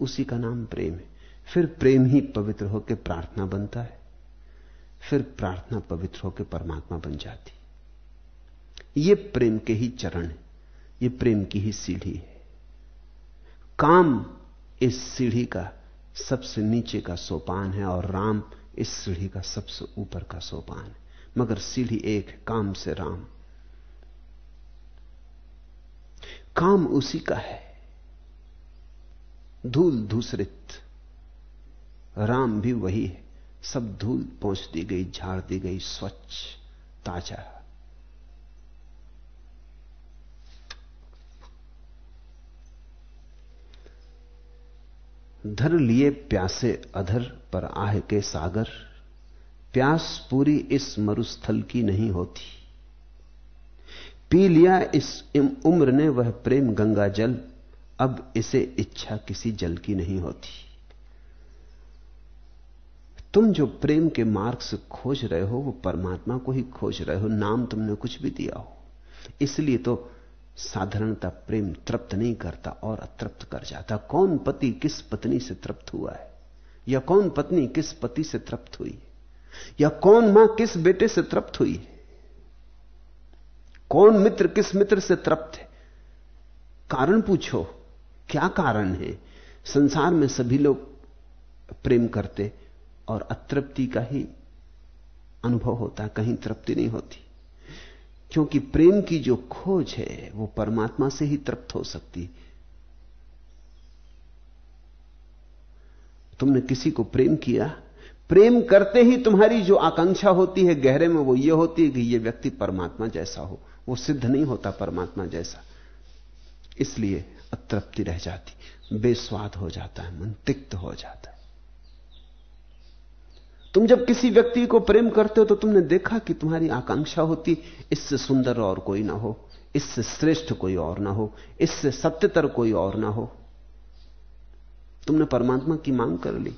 उसी का नाम प्रेम है। फिर प्रेम ही पवित्र होकर प्रार्थना बनता है। फिर प्रार्थना पवित्र होकर परमात्मा बन जाती। ये प्रेम के ही चरण है। ये प्रेम की ही सीढ़ी है। काम इस सीढ़ी का सबसे नीचे का सोपान है और राम इस सीढ़ी का सबसे ऊपर का सोपान है। मगर सीढ़ी एक है, काम से राम। काम उसी का है। धूल धूसरित राम भी वही है। सब धूल पहुँच दी गई, झाड़ दी गई, स्वच्छ, ताज़ा। धर लिए प्यासे अधर पर आह के सागर, प्यास पूरी इस मरुस्थल की नहीं होती। पी लिया इस उम्र ने वह प्रेम गंगा जल, अब इसे इच्छा किसी जल की नहीं होती। तुम जो प्रेम के मार्ग से खोज रहे हो, वो परमात्मा को ही खोज रहे हो, नाम तुमने कुछ भी दिया हो। इसलिए तो साधारणता प्रेम तृप्त नहीं करता और अतृप्त कर जाता। कौन पति किस पत्नी से तृप्त हुआ है? या कौन पत्नी किस पति से तृप्त हुई? या कौन माँ किस बेटे से तृप्त हुई? कौन मित्र किस मित्र से तृप्त है? कारण पूछो, क्या कारण है? संसार में सभी लोग प्रेम करते और अतृप्ति का ही अनुभव होता कहीं तृप्ति नहीं होती। क्योंकि प्रेम की जो खोज है, वो परमात्मा से ही तृप्त हो सकती तुमने किसी को प्रेम किया? प्रेम करते ही तुम्हारी जो आकांक्षा होती है गहरे में, वो ये होती है कि ये व्यक्ति परमात्मा जैसा हो। वो सिद्ध नहीं होता परमात्मा जैसा। इसलिए अतृप्ति रह जाती, बेस्वाद हो जाता है, मन तिक्त हो जाता है। तुम जब किसी व्यक्ति को प्रेम करते हो तो तुमने देखा कि तुम्हारी आकांक्षा होती, इससे सुंदर और कोई ना हो, इससे श्रेष्ठ कोई और ना हो, इससे सत्यतर कोई और ना हो। तुमने परमात्मा की मांग कर ली।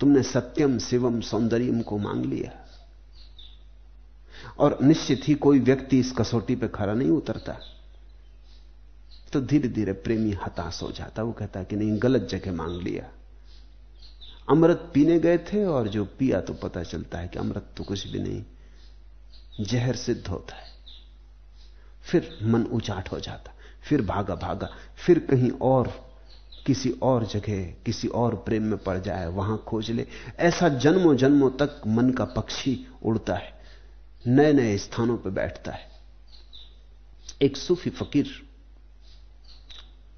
तुमने सत्यम, शिवम, सौंदर्यम को मांग लिया। और निश्चित ही कोई व्यक्ति इस कसौटी पे खड़ा नहीं उतरता। तो धीरे धीरे प्रेमी हताश हो जाता, वो कहता कि नहीं, गलत जगह मांग लिया। अमृत पीने गए थे और जो पिया तो पता चलता है कि अमृत तो कुछ भी नहीं। जहर सिद्ध होता है। फिर मन उचाट हो जाता, फिर भागा भागा, फिर कहीं और, किसी और जगह, किसी और प्रेम में पड़ जाए, वहाँ खोज ले। ऐसा जन्मों जन्मों तक मन का पक्षी उड़ता है नए नए स्थानों पर बैठता है। एक सूफी फकीर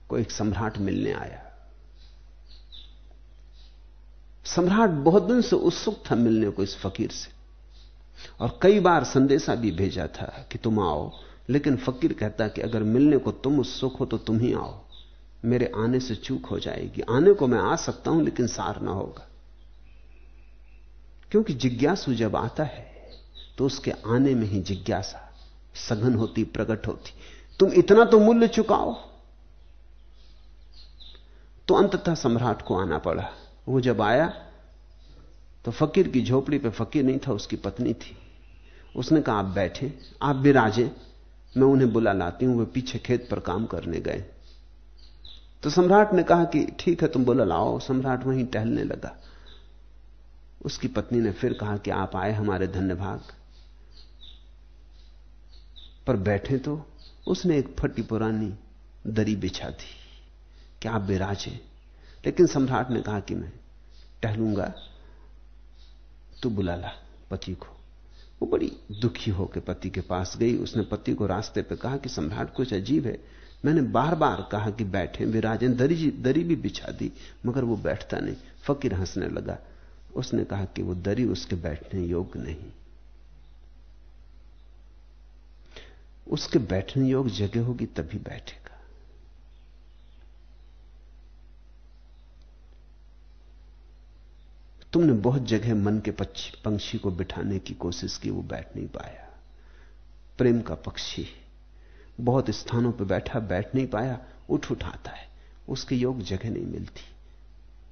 को एक सम्राट मिलने आया। सम्राट बहुत दिन से उत्सुक था मिलने को इस फकीर से। और कई बार संदेशा भी भेजा था कि तुम आओ, लेकिन फकीर कहता कि अगर मिलने को तुम उत्सुक हो तो तुम ही आओ। मेरे आने से चूक हो जाएगी। आने को मैं आ सकता हूँ, लेकिन सार ना होगा। क्योंकि जिज्ञासु जब आता है तो उसके आने में ही जिज्ञासा सघन होती, प्रकट होती। तुम इतना तो मूल्य चुकाओ। तो अंततः सम्राट को आना पड़ा। वो जब आया तो फकीर की झोपड़ी पे फकीर नहीं था, उसकी पत्नी थी। उसने कहा, आप बैठे, आप विराजे, मैं उन्हें बुला लाती हूँ, वे पीछे खेत पर काम करने गए। तो सम्राट ने कहा कि ठीक है, तुम बुला, लाओ। सम्राट वहीं टहलने लगा। उसकी पत्नी ने फिर कहा कि आप आए हमारे धन्यभाग। पर बैठे तो उसने एक फटी पुरानी दरी बिछा दी कि आप विराजे। लेकिन सम्राट ने कहा कि मैं टहलूँगा तो बुला ला पति को। वो बड़ी दुखी होकर पति के पास गई। उसने पति को रास्ते पे कहा कि सम्राट, कुछ अजीब है। मैंने बार बार कहा कि बैठे विराजन दरी दरी भी बिछा दी, मगर वो बैठता नहीं। फकीर हंसने लगा। उसने कहा कि वो दरी उसके बैठने योग्य नहीं। उसके बैठने योग्य जगह होगी तभी बैठेगा। तुमने बहुत जगह मन के पंक्षी को बिठाने की कोशिश की, वो बैठ नहीं पाया। प्रेम का पक्षी बहुत स्थानों पर बैठा, बैठ नहीं पाया, उठ उठाता है। उसके योग जगह नहीं मिलती।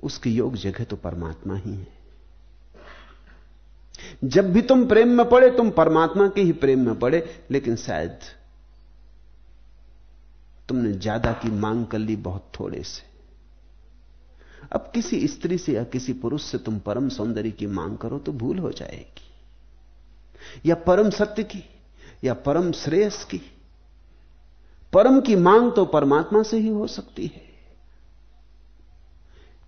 उसकी योग जगह तो परमात्मा ही है। जब भी तुम प्रेम में पड़े, तुम परमात्मा के ही प्रेम में पड़े, लेकिन शायद तुमने ज़्यादा की मांग कर ली बहुत थोड़े से। अब किसी स्त्री से या किसी पुरुष से तुम परम सौंदर्य की मांग करो तो भूल हो जाएगी। या परम सत्य की, या परम श्रेयस की। परम की मांग तो परमात्मा से ही हो सकती है।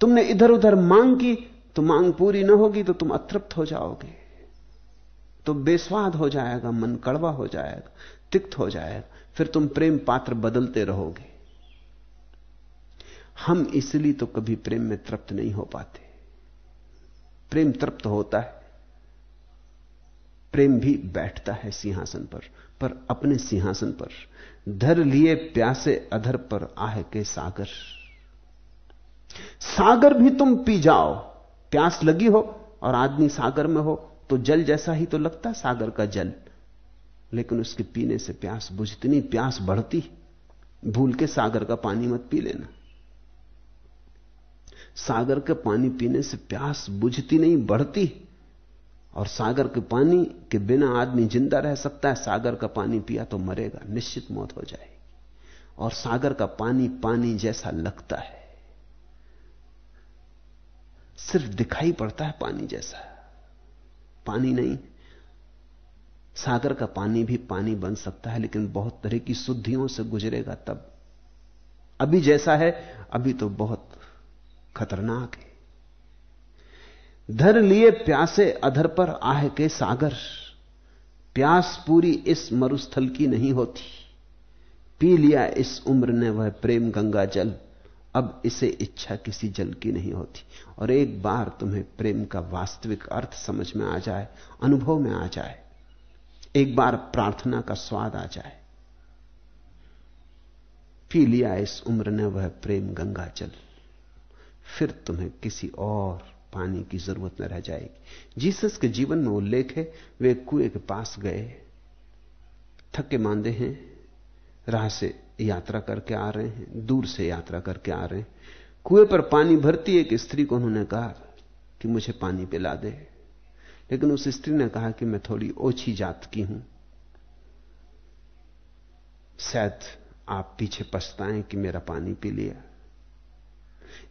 तुमने इधर उधर मांग की तो मांग पूरी ना होगी तो तुम अतृप्त हो जाओगे। तो बेस्वाद हो जाएगा, मन कड़वा हो जाएगा, तिक्त हो जाएगा, फिर तुम प्रेम पात्र बदलते रहोगे। हम इसलिए तो कभी प्रेम में तृप्त नहीं हो पाते। प्रेम तृप्त होता है। प्रेम भी बैठता है सिंहासन पर पर अपने सिंहासन पर। धर लिए प्यासे अधर पर आह के सागर। सागर भी तुम पी जाओ। प्यास लगी हो और आदमी सागर में हो तो जल जैसा ही तो लगता सागर का जल। लेकिन उसके पीने से प्यास बुझती नहीं, प्यास बढ़ती। भूल के सागर का पानी मत पी लेना। सागर के पानी पीने से प्यास बुझती नहीं, बढ़ती। और सागर के पानी के बिना आदमी ज़िंदा रह सकता है, सागर का पानी पिया तो मरेगा, निश्चित मौत हो जाएगी। और सागर का पानी पानी जैसा लगता है। सिर्फ़ दिखाई पड़ता है पानी जैसा। पानी नहीं, सागर का पानी भी पानी बन सकता है, लेकिन बहुत तरह की शुद्धियों से गुजरेगा तब। अभी जैसा है, अभी तो बहुत खतरनाक है। धर लिए प्यासे अधर पर आह के सागर। प्यास पूरी इस मरुस्थल की नहीं होती। पी लिया इस उम्र ने वह प्रेम गंगा जल। अब इसे इच्छा किसी जल की नहीं होती। और एक बार तुम्हें प्रेम का वास्तविक अर्थ समझ में आ जाए, अनुभव में आ जाए, एक बार प्रार्थना का स्वाद आ जाए। पी लिया इस उम्र ने वह प्रेम गंगा जल। फिर तुम्हें किसी और पानी की ज़रूरत न रह जाएगी। जीसस के जीवन में उल्लेख है, वे कुएँ के पास गए, थके मांदे हैं, राह से यात्रा करके आ रहे हैं, दूर से यात्रा करके आ रहे हैं। कुएँ पर पानी भरती एक स्त्री को उन्होंने कहा कि मुझे पानी पिला दे। लेकिन उस स्त्री ने कहा कि मैं थोड़ी ओछी जात की हूँ। शायद आप पीछे पछताएँ कि मेरा पानी पी लिया।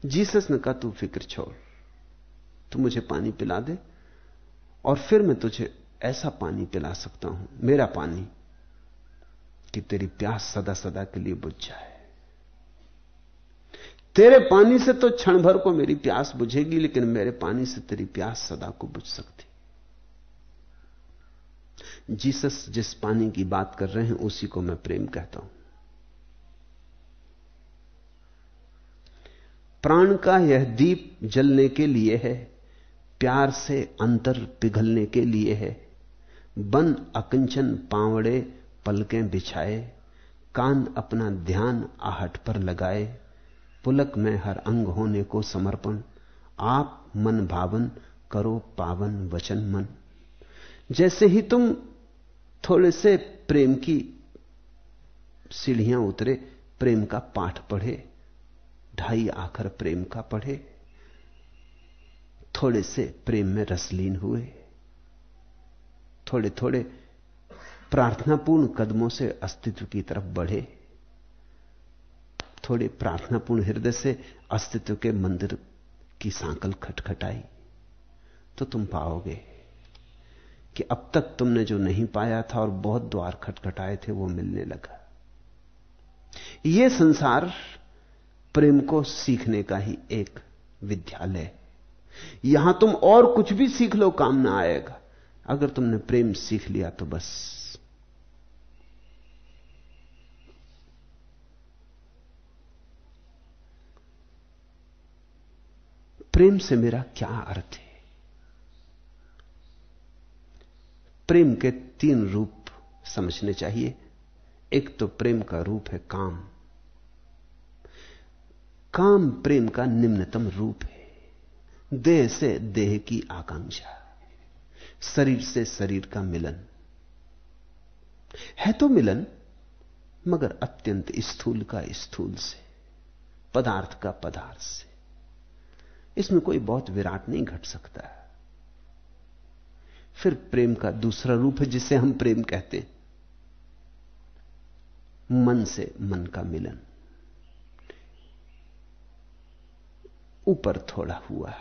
जीसस ने कहा, तू फ़िक्र छोड़। तू मुझे पानी पिला दे और फिर मैं तुझे ऐसा पानी पिला सकता हूँ। मेरा पानी कि तेरी प्यास सदा सदा के लिए बुझ जाए। तेरे पानी से तो क्षण भर को मेरी प्यास बुझेगी, लेकिन मेरे पानी से तेरी प्यास सदा को बुझ सकती। जीसस जिस पानी की बात कर रहे हैं, उसी को मैं प्रेम कहता हूँ। प्राण का यह दीप जलने के लिए है, प्यार से अंतर पिघलने के लिए है। बन अकंचन पावड़े पलकें बिछाए, कान अपना ध्यान आहट पर लगाए। पुलक में हर अंग होने को समर्पण, आप मन भावन करो पावन वचन मन। जैसे ही तुम थोड़े से प्रेम की सीढ़ियाँ उतरे, प्रेम का पाठ पढ़े ढाई आखर प्रेम का पढ़े, थोड़े से प्रेम में रसलीन हुए थोड़े थोड़े प्रार्थनापूर्ण कदमों से अस्तित्व की तरफ़ बढ़े, थोड़े प्रार्थनापूर्ण हृदय से अस्तित्व के मंदिर की सांकल खटखटाई। तो तुम पाओगे कि अब तक तुमने जो नहीं पाया था और बहुत द्वार खटखटाए थे, वो मिलने लगा। यह संसार प्रेम को सीखने का ही एक विद्यालय। यहाँ तुम और कुछ भी सीख लो, काम ना आएगा। अगर तुमने प्रेम सीख लिया तो बस। प्रेम से मेरा क्या अर्थ है? प्रेम के तीन रूप समझने चाहिए। एक तो प्रेम का रूप है काम। काम प्रेम का निम्नतम रूप है। देह से देह की आकांक्षा, शरीर से शरीर का मिलन। है तो मिलन, मगर अत्यंत स्थूल का स्थूल से, पदार्थ का पदार्थ से। इसमें कोई बहुत विराट नहीं घट सकता। फिर प्रेम का दूसरा रूप है जिसे हम प्रेम कहते हैं। मन से मन का मिलन। ऊपर थोड़ा हुआ।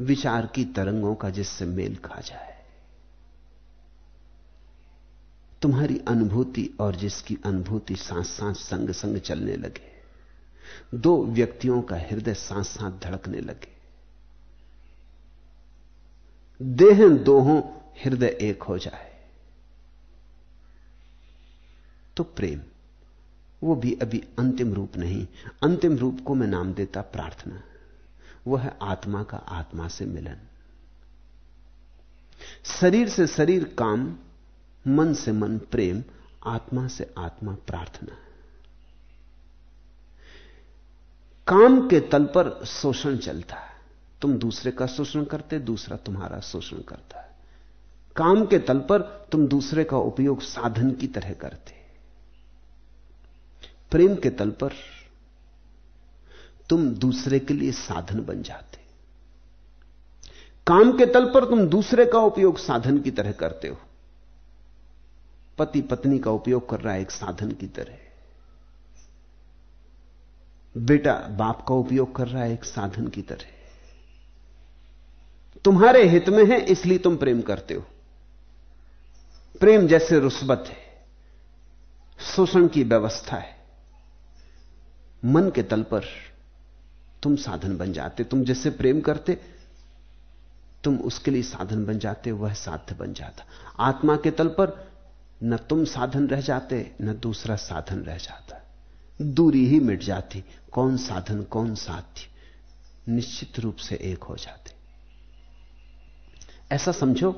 विचार की तरंगों का जिससे मेल खा जाए। तुम्हारी अनुभूति और जिसकी अनुभूति साथ साथ संग संग चलने लगे। दो व्यक्तियों का हृदय साथ साथ धड़कने लगे। देह दो हो हृदय एक हो जाए। तो प्रेम। वो भी अभी अंतिम रूप नहीं। अंतिम रूप को मैं नाम देता प्रार्थना। वह है आत्मा का आत्मा से मिलन। शरीर से शरीर काम, मन से मन प्रेम, आत्मा से आत्मा प्रार्थना। काम के तल पर शोषण चलता है। तुम दूसरे का शोषण करते, दूसरा तुम्हारा शोषण करता है। काम के तल पर तुम दूसरे का उपयोग साधन की तरह करते। प्रेम के तल पर तुम दूसरे के लिए साधन बन जाते। काम के तल पर तुम दूसरे का उपयोग साधन की तरह करते हो। पति पत्नी का उपयोग कर रहा है एक साधन की तरह। बेटा बाप का उपयोग कर रहा है एक साधन की तरह। तुम्हारे हित में है, इसलिए तुम प्रेम करते हो। प्रेम जैसे रुस्बत है, शोषण की व्यवस्था है। मन के तल पर तुम साधन बन जाते, तुम जिससे प्रेम करते, तुम उसके लिए साधन बन जाते, वह साध्य बन जाता। आत्मा के तल पर न तुम साधन रह जाते, न दूसरा साधन रह जाता। दूरी ही मिट जाती, कौन साधन, कौन साध्य, निश्चित रूप से एक हो जाते। ऐसा समझो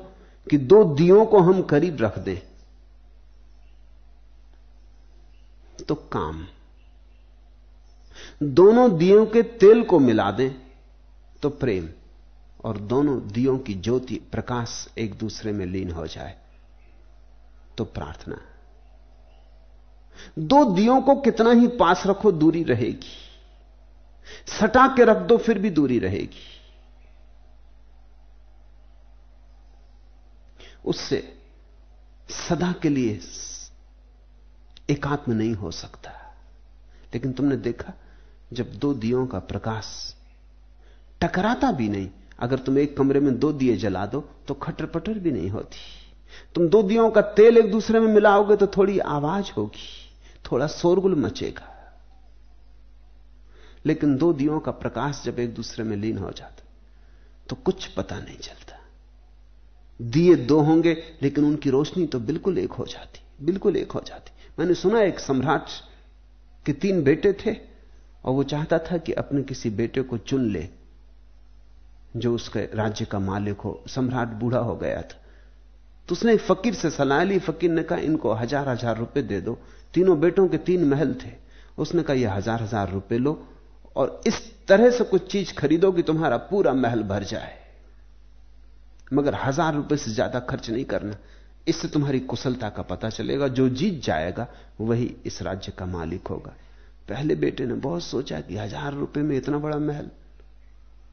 कि दो दियों को हम करीब रख दें तो काम दोनों दियों के तेल को मिला दें तो प्रेम और दोनों दियों की ज्योति प्रकाश एक दूसरे में लीन हो जाए तो प्रार्थना। दो दियों को कितना ही पास रखो, दूरी रहेगी। सटा के रख दो, फिर भी दूरी रहेगी। उससे सदा के लिए एकात्म नहीं हो सकता। लेकिन तुमने देखा जब दो दियों का प्रकाश टकराता भी नहीं, अगर तुम एक कमरे में दो दिए जला दो तो खटर पटर भी नहीं होती। तुम दो दियों का तेल एक दूसरे में मिलाओगे तो थोड़ी आवाज़ होगी, थोड़ा शोरगुल मचेगा। लेकिन दो दियों का प्रकाश जब एक दूसरे में लीन हो जाता तो कुछ पता नहीं चलता। दिए दो होंगे, लेकिन उनकी रोशनी तो बिल्कुल एक हो जाती, बिल्कुल एक हो जाती। मैंने सुना एक सम्राट के तीन बेटे थे और वो चाहता था कि अपने किसी बेटे को चुन ले, जो उसके राज्य का मालिक हो, सम्राट बूढ़ा हो गया था। तो उसने फकीर से सलाह ली। फकीर ने कहा, इनको हज़ार हज़ार रुपए दे दो। तीनों बेटों के तीन महल थे। उसने कहा, यह हज़ार हज़ार रुपए लो और इस तरह से कुछ चीज़ खरीदो कि तुम्हारा पूरा महल भर जाए। मगर हज़ार रुपए से ज़्यादा खर्च नहीं करना। इससे तुम्हारी कुशलता का पता चलेगा। जो जीत जाएगा, वही इस राज्य का मालिक होगा। पहले बेटे ने बहुत सोचा कि हज़ार रुपए में इतना बड़ा महल,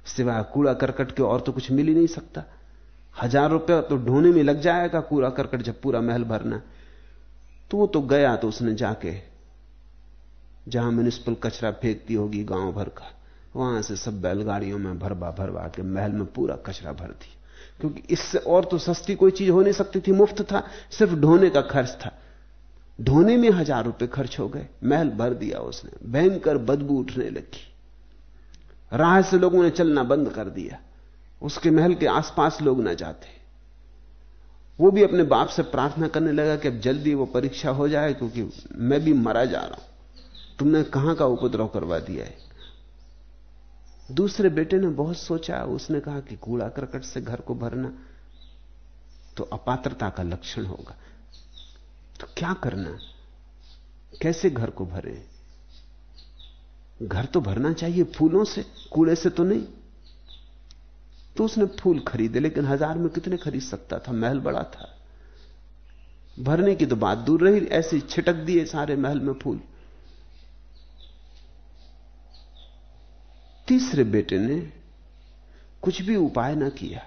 सिवाय कूड़ा करकट के और तो कुछ मिल ही नहीं सकता। हज़ार रुपया तो ढोने में लग जाएगा कूड़ा करकट जब पूरा महल भरना तो वो तो गया तो उसने जाके, जहाँ म्यूनिसिपल कचरा फेंकती होगी गाँव भर का, वहाँ से सब बैलगाड़ियों में भरवा भरवा के महल में पूरा कचरा भर दिया। क्योंकि इससे और तो सस्ती कोई चीज़ हो नहीं सकती थी, मुफ़्त था, सिर्फ़ ढोने का खर्च था। ढोने में हज़ार रुपए खर्च हो गए, महल भर दिया उसने, भयंकर बदबू उठने लगी। राह से लोगों ने चलना बंद कर दिया, उसके महल के आसपास लोग ना जाते। वो भी अपने बाप से प्रार्थना करने लगा कि अब जल्दी वो परीक्षा हो जाए, क्योंकि मैं भी मरा जा रहा हूँ। तुमने कहाँ का उपद्रव करवा दिया है? दूसरे बेटे ने बहुत सोचा, उसने कहा कि कूड़ा करकट से घर को भरना तो अपात्रता का लक्षण होगा। तो क्या करना? कैसे घर को भरे? घर तो भरना चाहिए, फूलों से, कूड़े से तो नहीं। तो उसने फूल खरीदे, लेकिन हज़ार में कितने खरीद सकता था? महल बड़ा था। भरने की तो बात दूर रही, ऐसे छिटक दिए सारे महल में फूल। तीसरे बेटे ने कुछ भी उपाय ना किया।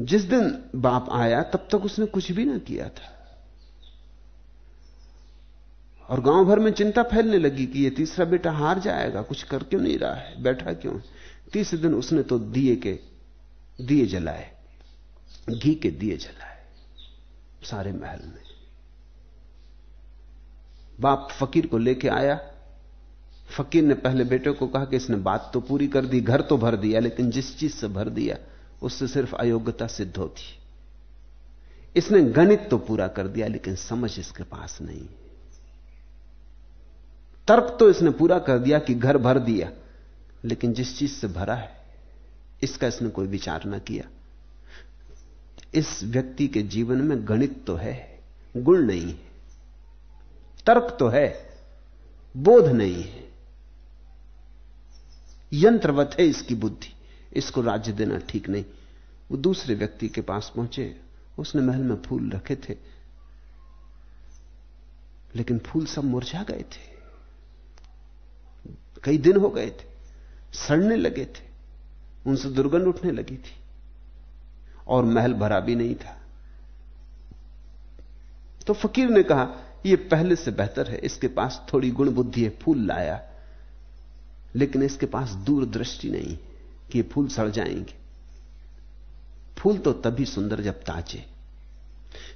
जिस दिन बाप आया, तब तक उसने कुछ भी ना किया था। और गाँव भर में चिंता फैलने लगी कि ये तीसरा बेटा हार जाएगा, कुछ कर क्यों नहीं रहा है, बैठा क्यों तीसरे दिन उसने तो दिए के, दिए जलाए, घी के दिए जलाए, सारे महल में। बाप फकीर को लेके आया। फकीर ने पहले बेटे को कहा कि इसने बात तो पूरी कर दी, घर तो भर दिया, लेकिन जिस चीज़ से भर दिया उससे सिर्फ़ अयोग्यता सिद्ध होती। इसने गणित तो पूरा कर दिया, लेकिन समझ इसके पास नहीं। तर्क तो इसने पूरा कर दिया कि घर भर दिया, लेकिन जिस चीज़ से भरा है, इसका इसने कोई विचार ना किया। इस व्यक्ति के जीवन में गणित तो है, गुण नहीं है, तर्क तो है, बोध नहीं है। यंत्रवत है इसकी बुद्धि। इसको राज्य देना ठीक नहीं। वो दूसरे व्यक्ति के पास पहुँचे, उसने महल में फूल रखे थे। लेकिन फूल सब मुरझा गए थे। कई दिन हो गए थे। सड़ने लगे थे। उनसे दुर्गंध उठने लगी थी। और महल भरा भी नहीं था। तो फकीर ने कहा यह पहले से बेहतर है। इसके पास थोड़ी गुण बुद्धि है, फूल लाया। लेकिन इसके पास दूरदृष्टि नहीं कि फूल सड़ जाएँगे। फूल तो तभी सुंदर जब ताजे।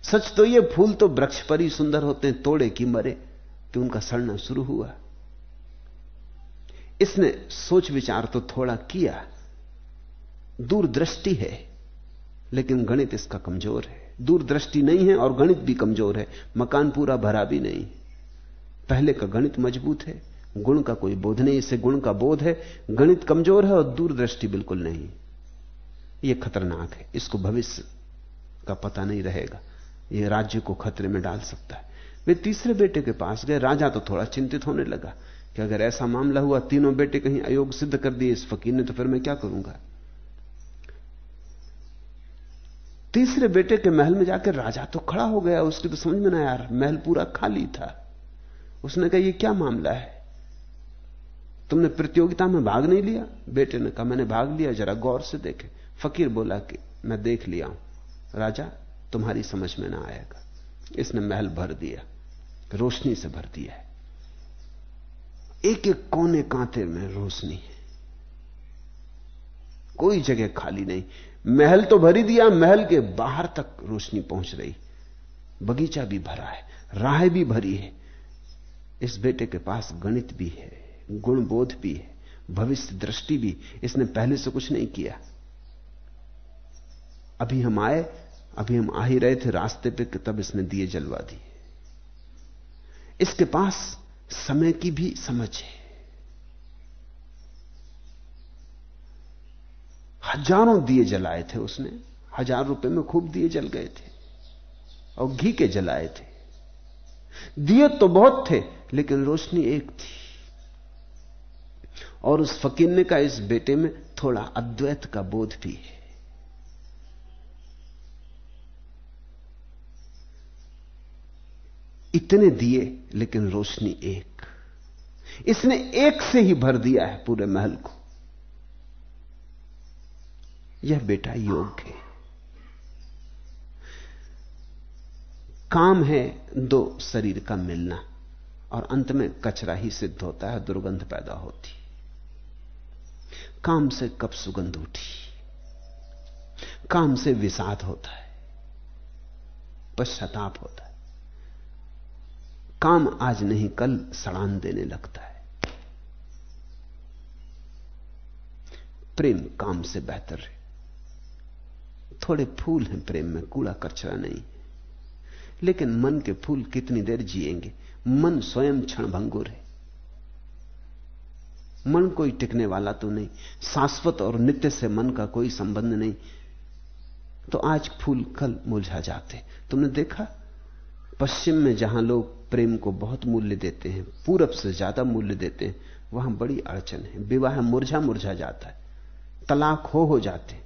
सच तो ये फूल तो वृक्ष पर ही सुंदर होते हैं, तोड़े कि मरे, कि उनका सड़ना शुरू हुआ। इसने सोच विचार तो थोड़ा किया। दूरदृष्टि है, लेकिन गणित इसका कमज़ोर है। दूरदृष्टि नहीं है और गणित भी कमज़ोर है। मकान पूरा भरा भी नहीं। पहले का गणित मज़बूत है गुण का कोई बोध नहीं इसे गुण का बोध है। गणित कमज़ोर है और दूरदृष्टि बिल्कुल नहीं। यह खतरनाक है। इसको भविष्य का पता नहीं रहेगा। यह राज्य को खतरे में डाल सकता है। वे तीसरे बेटे के पास गए। राजा तो थोड़ा चिंतित होने लगा कि अगर ऐसा मामला हुआ, तीनों बेटे कहीं अयोग सिद्ध कर दिए इस फकीर ने तो फिर मैं क्या करूँगा? तीसरे बेटे के महल में जाकर राजा तो खड़ा हो गया। उसकी तो समझ में ना यार महल पूरा खाली था। उसने कहा यह क्या मामला है? तुमने प्रतियोगिता में भाग नहीं लिया? बेटे ने कहा, मैंने भाग लिया, जरा गौर से देखे। फकीर बोला कि, मैं देख लिया हूँ। राजा, तुम्हारी समझ में ना आएगा। इसने महल भर दिया, रोशनी से भर दिया है। एक एक कोने कांते में रोशनी है। कोई जगह खाली नहीं। महल तो भरी दिया, महल के बाहर तक रोशनी पहुँच रही। बगीचा भी भरा है, राह भी भरी है। इस बेटे के पास गणित भी है। गुण बोध भी है, भविष्य दृष्टि भी, इसने पहले से कुछ नहीं किया। अभी हम आए, अभी हम आ ही रहे थे रास्ते पे तब इसने दिए जलवा दिए। इसके पास समय की भी समझ है। हज़ारों दिए जलाए थे उसने, हज़ार रुपए में खूब दिए जल गए थे, और घी के जलाए थे। दिए तो बहुत थे, लेकिन रोशनी एक थी। और उस फकीर ने का इस बेटे में थोड़ा अद्वैत का बोध भी है। इतने दिए, लेकिन रोशनी एक। इसने एक से ही भर दिया है पूरे महल को। यह बेटा योग है। काम है दो शरीर का मिलना, और अंत में कचरा ही सिद्ध होता है, दुर्गंध पैदा होती काम से कब सुगंध उठी? काम से विषाद होता है, पश्चाताप होता है। काम आज नहीं, कल सड़ान देने लगता है। प्रेम काम से बेहतर है। थोड़े फूल हैं प्रेम में, कूड़ा कचरा नहीं। लेकिन मन के फूल कितनी देर जिएँगे? मन स्वयं क्षण भंगुर है। मन कोई टिकने वाला तो नहीं, शाश्वत और नित्य से मन का कोई संबंध नहीं। तो आज फूल कल मुरझा जाते। तुमने देखा? पश्चिम में जहाँ लोग प्रेम को बहुत मूल्य देते हैं, पूरब से ज़्यादा मूल्य देते हैं, वहाँ बड़ी अड़चन है। विवाह मुरझा मुरझा जाता है। तलाक हो हो जाते।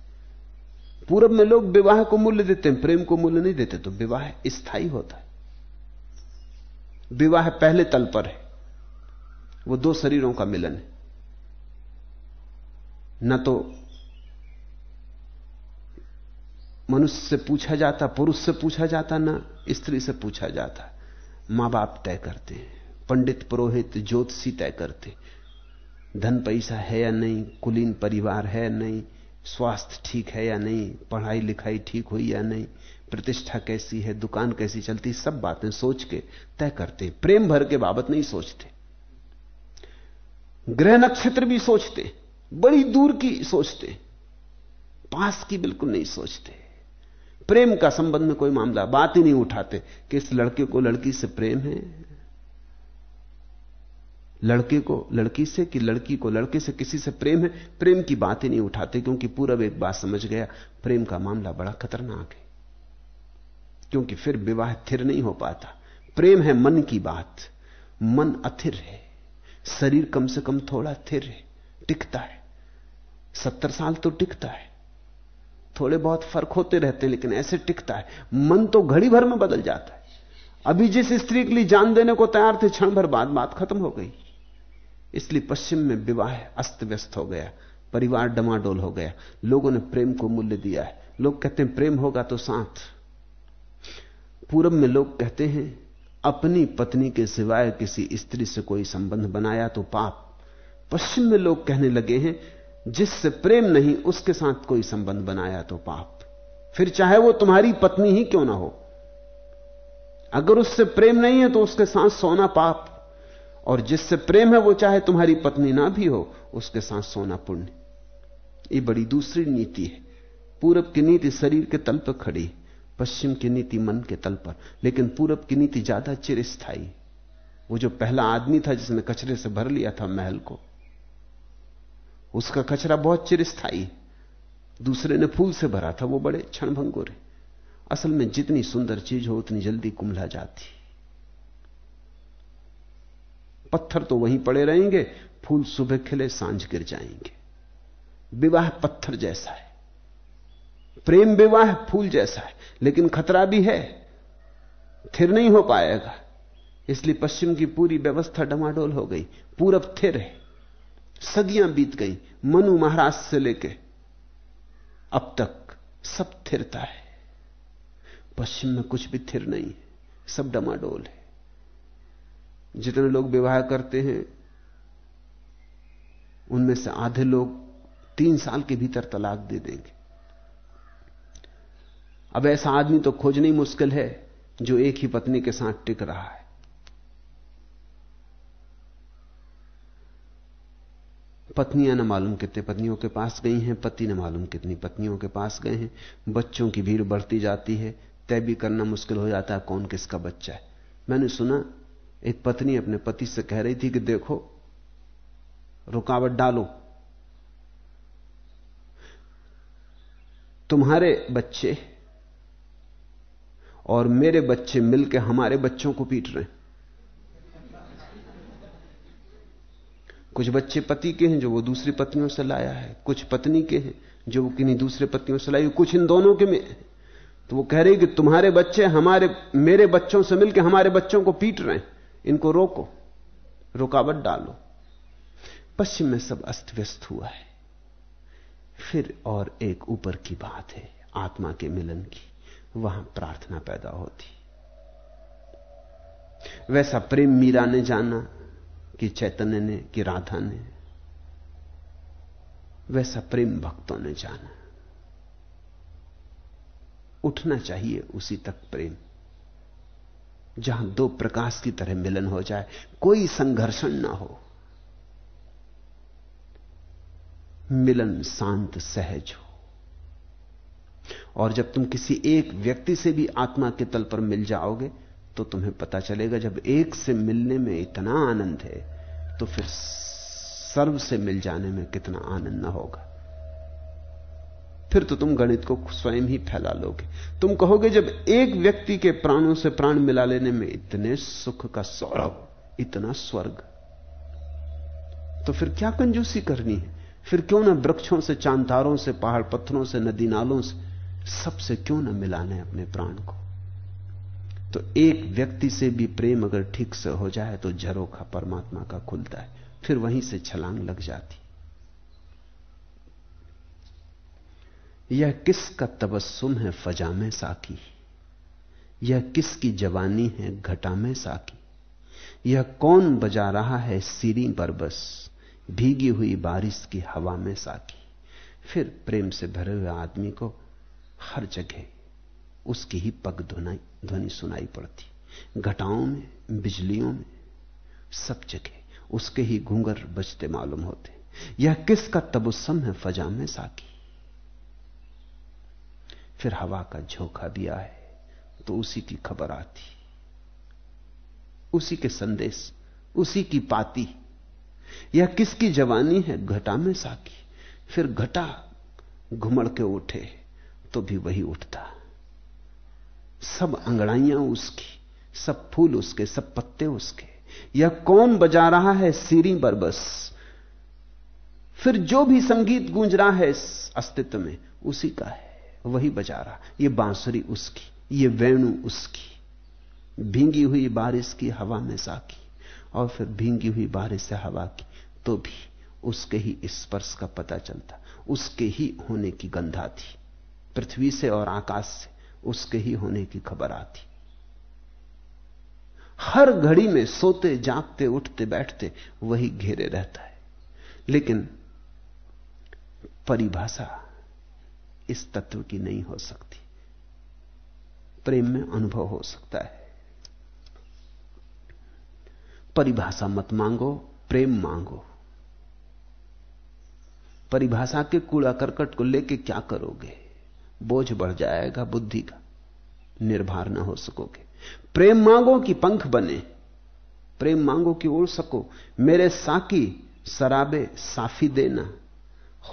पूरब में लोग विवाह को मूल्य देते हैं, प्रेम को मूल्य नहीं देते तो विवाह स्थायी होता है। विवाह पहले तल पर है। वो दो शरीरों का मिलन है। न तो मनुष्य से पूछा जाता, पुरुष से पूछा जाता, ना स्त्री से पूछा जाता। माँ बाप तय करते हैं, पंडित, पुरोहित, ज्योतिषी तय करते धन पैसा है या नहीं, कुलीन परिवार है या नहीं, स्वास्थ्य ठीक है या नहीं, पढ़ाई लिखाई ठीक हुई या नहीं, प्रतिष्ठा कैसी है, दुकान कैसी चलती, सब बातें सोच के तय करते प्रेम भर के बाबत नहीं सोचते। ग्रह नक्षत्र भी सोचते बड़ी दूर की सोचते, पास की बिल्कुल नहीं सोचते। प्रेम का संबंध में कोई मामला, बात ही नहीं उठाते कि इस लड़के को लड़की से प्रेम है। लड़के को लड़की से कि लड़की को लड़के से किसी से प्रेम है? प्रेम की बात ही नहीं उठाते क्योंकि पूरब एक बात समझ गया, प्रेम का मामला बड़ा खतरनाक है। क्योंकि फिर विवाह थिर नहीं हो पाता। प्रेम है मन की बात, मन अथिर है। शरीर कम से कम थोड़ा थिर है, टिकता है। सत्तर साल तो टिकता है। थोड़े बहुत फ़र्क होते रहते हैं, लेकिन ऐसे टिकता है। मन तो घड़ी भर में बदल जाता है। अभी जिस स्त्री के लिए जान देने को तैयार थे, क्षण भर बाद बात खत्म हो गई। इसलिए पश्चिम में विवाह अस्त व्यस्त हो गया, परिवार डमाडोल हो गया। लोगों ने प्रेम को मूल्य दिया है। लोग कहते हैं, प्रेम होगा तो साथ। पूरब में लोग कहते हैं, अपनी पत्नी के सिवाय किसी स्त्री से कोई संबंध बनाया तो पाप। पश्चिम में लोग कहने लगे हैं जिससे प्रेम नहीं, उसके साथ कोई संबंध बनाया तो पाप। फिर चाहे वो तुम्हारी पत्नी ही क्यों ना हो। अगर उससे प्रेम नहीं है तो उसके साथ सोना पाप। और जिससे प्रेम है वो चाहे तुम्हारी पत्नी ना भी हो, उसके साथ सोना पुण्य। ये बड़ी दूसरी नीति है। पूरब की नीति शरीर के तल पर खड़ी, पश्चिम की नीति मन के तल पर। लेकिन पूरब की नीति ज़्यादा चिरस्थाई वो जो पहला आदमी था जिसने कचरे से भर लिया था महल को उसका कचरा बहुत चिरस्थाई दूसरे ने फूल से भरा था, वो बड़े क्षणभंगुर है। असल में जितनी सुंदर चीज़ हो, उतनी जल्दी कुंभला जाती। पत्थर तो वहीं पड़े रहेंगे, फूल सुबह खिले, साँझ गिर जाएँगे। विवाह पत्थर जैसा है। प्रेम विवाह फूल जैसा है, लेकिन खतरा भी है। थिर नहीं हो पाएगा। इसलिए पश्चिम की पूरी व्यवस्था डमाडोल हो गई। पूरब थिर है। सदियाँ बीत गई, मनु महाराज से लेके। अब तक सब थिरता है। पश्चिम में कुछ भी थिर नहीं है, सब डमाडोल है। जितने लोग विवाह करते हैं, उनमें से आधे लोग तीन साल के भीतर तलाक दे देंगे। अब ऐसा आदमी तो खोजना ही मुश्किल है, जो एक ही पत्नी के साथ टिक रहा है। पत्नियाँ न मालूम कितने पत्नियों के पास गई हैं, पति न मालूम कितनी पत्नियों के पास गए हैं। बच्चों की भीड़ बढ़ती जाती है, तय भी करना मुश्किल हो जाता है कौन किसका बच्चा है। मैंने सुना, एक पत्नी अपने पति से कह रही थी कि देखो, रुकावट डालो। तुम्हारे बच्चे और मेरे बच्चे मिलकर हमारे बच्चों को पीट रहे हैं। कुछ बच्चे पति के हैं जो वो दूसरी पत्नियों से लाया है, कुछ पत्नी के हैं जो वो किन्हीं दूसरे पत्नियों से लाई, कुछ इन दोनों के में तो वो कह रही कि तुम्हारे बच्चे हमारे, मेरे बच्चों से मिलकर हमारे बच्चों को पीट रहे हैं, इनको रोको, रुकावट डालो। पश्चिम में सब अस्त व्यस्त हुआ है। फिर और एक ऊपर की बात है, आत्मा के मिलन की, वहाँ प्रार्थना पैदा होती। वैसा प्रेम मीरा ने जाना कि चैतन्य ने, कि राधा ने, वैसा प्रेम भक्तों ने जाना। उठना चाहिए उसी तक प्रेम, जहाँ दो प्रकाश की तरह मिलन हो जाए, कोई संघर्षण ना हो। मिलन शांत, सहज हो। और जब तुम किसी एक व्यक्ति से भी आत्मा के तल पर मिल जाओगे तो तुम्हें पता चलेगा, जब एक से मिलने में इतना आनंद है तो फिर सर्व से मिल जाने में कितना आनंद न होगा। फिर तो तुम गणित को स्वयं ही फैला लोगे। तुम कहोगे, जब एक व्यक्ति के प्राणों से प्राण मिला लेने में इतने सुख का सौरभ, इतना स्वर्ग तो फिर क्या कंजूसी करनी है? फिर क्यों ना वृक्षों से, चांदारों से, पहाड़ पत्थरों से, नदी नालों से, सबसे क्यों ना मिलाने अपने प्राण को? तो एक व्यक्ति से भी प्रेम अगर ठीक से हो जाए तो झरोखा परमात्मा का खुलता है, फिर वहीं से छलांग लग जाती। यह किसका तबस्सुम है फजा में साकी? यह किसकी जवानी है घटा में साकी? यह कौन बजा रहा है सीरी पर बस, भीगी हुई बारिश की हवा में साकी? फिर प्रेम से भरे हुए आदमी को हर जगह उसकी ही पग ध्वनि सुनाई पड़ती। घटाओं में, बिजलियों में, सब जगह उसके ही घूंगर बजते मालूम होते। यह किसका तबुस्सम है फजा में साकी? फिर हवा का झोंका भी आए तो उसी की खबर आती। उसी के संदेश, उसी की पाती। यह किसकी जवानी है घटा में साकी? फिर घटा घुमड़ के उठे तो भी वही उठता। सब अंगड़ाइयाँ उसकी, सब फूल उसके, सब पत्ते उसके। यह कौन बजा रहा है सीरी बरबस फिर जो भी संगीत गूंज रहा है इस अस्तित्व में, उसी का है। वही बजा रहा। ये बांसुरी उसकी, ये वेणु उसकी। भींगी हुई बारिश की हवा में साकी, और फिर भींगी हुई बारिश से हवा की तो भी उसके ही स्पर्श का पता चलता। उसके ही होने की गंधा थी। पृथ्वी से और आकाश से। उसके ही होने की खबर आती। हर घड़ी में सोते, जागते, उठते, बैठते, वही घेरे रहता है। लेकिन परिभाषा इस तत्व की नहीं हो सकती। प्रेम में अनुभव हो सकता है। परिभाषा मत मांगो, प्रेम मांगो। परिभाषा के कूड़ा करकट को लेके क्या करोगे? बोझ बढ़ जाएगा बुद्धि का। निर्भर ना हो सकोगे। प्रेम मांगो कि पंख बने। प्रेम मांगो कि उड़ सको। मेरे साकी शराबे साफी देना।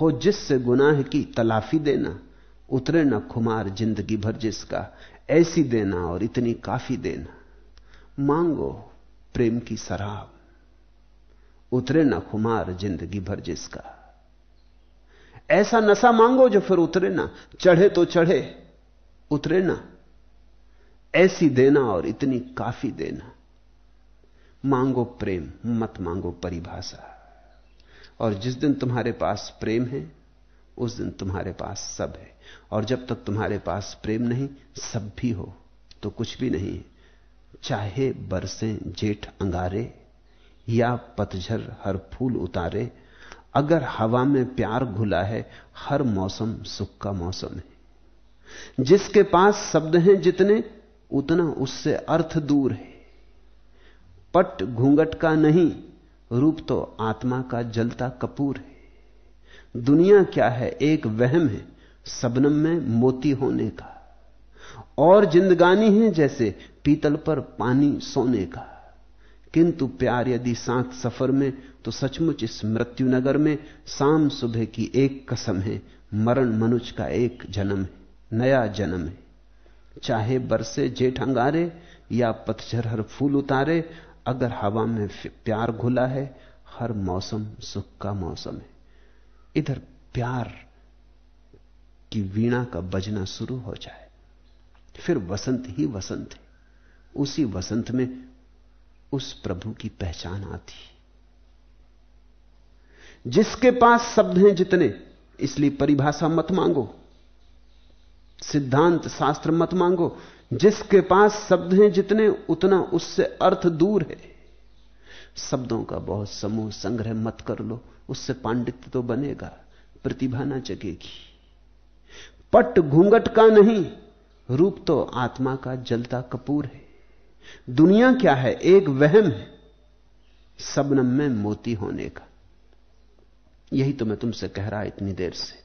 हो जिससे गुनाह की तलाफी देना। उतरे न खुमार ज़िंदगी भर जिसका। ऐसी देना और इतनी काफ़ी देना। मांगो प्रेम की शराब। उतरे न खुमार ज़िंदगी भर जिसका। ऐसा नशा मांगो जो फिर उतरे ना। चढ़े तो चढ़े, उतरे ना। ऐसी देना और इतनी काफ़ी देना। मांगो प्रेम, मत मांगो परिभाषा। और जिस दिन तुम्हारे पास प्रेम है, उस दिन तुम्हारे पास सब है। और जब तक तुम्हारे पास प्रेम नहीं, सब भी हो तो कुछ भी नहीं। चाहे बरसे जेठ अंगारे, या पतझर हर फूल उतारे अगर हवा में प्यार घुला है, हर मौसम सुख का मौसम है। जिसके पास शब्द हैं जितने, उतना उससे अर्थ दूर है। पट घूंघट का नहीं, रूप तो आत्मा का जलता कपूर है। दुनिया क्या है, एक वहम है, सबनम में मोती होने का। और जिंदगानी है जैसे पीतल पर पानी सोने का। किंतु प्यार यदि साथ सफ़र में तो सचमुच इस मृत्यु नगर में शाम सुबह की एक कसम है, मरण मनुष्य का एक जन्म है, नया जन्म है। चाहे बरसे जेठ अंगारे या पतझर हर फूल उतारे, अगर हवा में प्यार घुला है, हर मौसम सुख का मौसम है। इधर प्यार की वीणा का बजना शुरू हो जाए, फिर वसंत ही वसंत है। उसी वसंत में उस प्रभु की पहचान आती। जिसके पास शब्द हैं जितने, इसलिए परिभाषा मत मांगो। सिद्धांत शास्त्र मत मांगो। जिसके पास शब्द हैं जितने, उतना उससे अर्थ दूर है। शब्दों का बहुत समूह संग्रह मत कर लो। उससे पांडित्य तो बनेगा, प्रतिभा ना जगेगी। पट घूंघट का नहीं, रूप तो आत्मा का जलता कपूर है। दुनिया क्या है? एक वहम है सबनम में मोती होने का। यही तो मैं तुमसे कह रहा इतनी देर से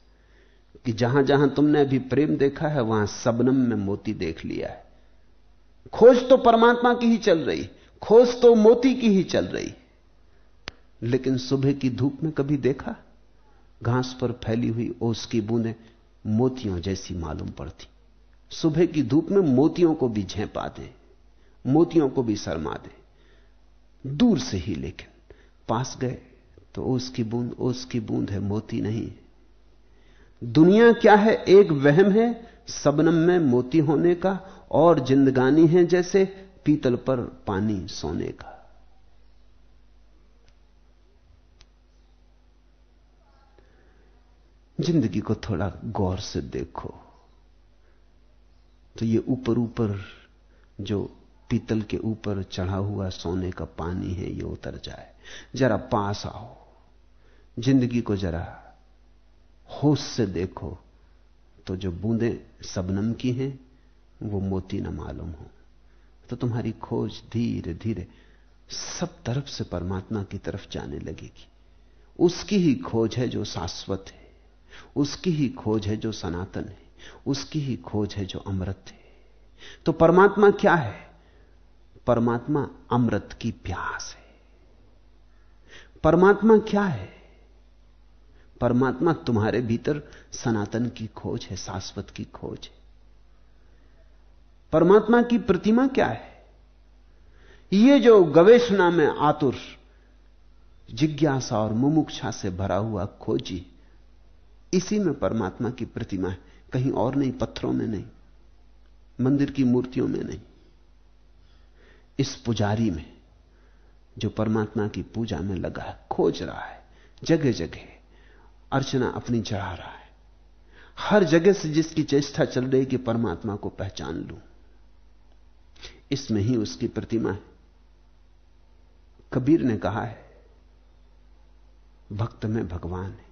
कि जहाँ जहाँ तुमने अभी प्रेम देखा है, वहाँ सबनम में मोती देख लिया है। खोज तो परमात्मा की ही चल रही, खोज तो मोती की ही चल रही। लेकिन सुबह की धूप में कभी देखा? घास पर फैली हुई ओस की बूंदें मोतियों जैसी मालूम पड़ती। सुबह की धूप में मोतियों को भी झेपा दे। मोतियों को भी शर्मा दे। दूर से ही लेकिन पास गए तो ओस की बूंद ओस की बूंद है, मोती नहीं। दुनिया क्या है? एक वहम है, सबनम में मोती होने का और जिंदगानी है जैसे पीतल पर पानी सोने का। ज़िंदगी को थोड़ा गौर से देखो तो ये ऊपर ऊपर जो पीतल के ऊपर चढ़ा हुआ सोने का पानी है, ये उतर जाए। जरा पास आओ। ज़िंदगी को जरा होश से देखो। तो जो बूंदें सबनम की हैं, वो मोती न मालूम हो। तो तुम्हारी खोज धीरे धीरे सब तरफ़ से परमात्मा की तरफ़ जाने लगेगी। उसकी ही खोज है जो शाश्वत है। उसकी ही खोज है जो सनातन है। उसकी ही खोज है जो अमृत है। तो परमात्मा क्या है? परमात्मा अमृत की प्यास है। परमात्मा क्या है? परमात्मा तुम्हारे भीतर सनातन की खोज है, शाश्वत की खोज है। परमात्मा की प्रतिमा क्या है? ये जो गवेषणा में आतुर, जिज्ञासा और मुमुक्षा से भरा हुआ खोजी, इसी में परमात्मा की प्रतिमा है, कहीं और नहीं, पत्थरों में नहीं, मंदिर की मूर्तियों में नहीं। इस पुजारी में जो परमात्मा की पूजा में लगा है, खोज रहा है जगह जगह अर्चना अपनी चढ़ा रहा है। हर जगह से जिसकी चेष्टा चल रही कि परमात्मा को पहचान लू, इसमें ही उसकी प्रतिमा है। कबीर ने कहा है, भक्त में भगवान है।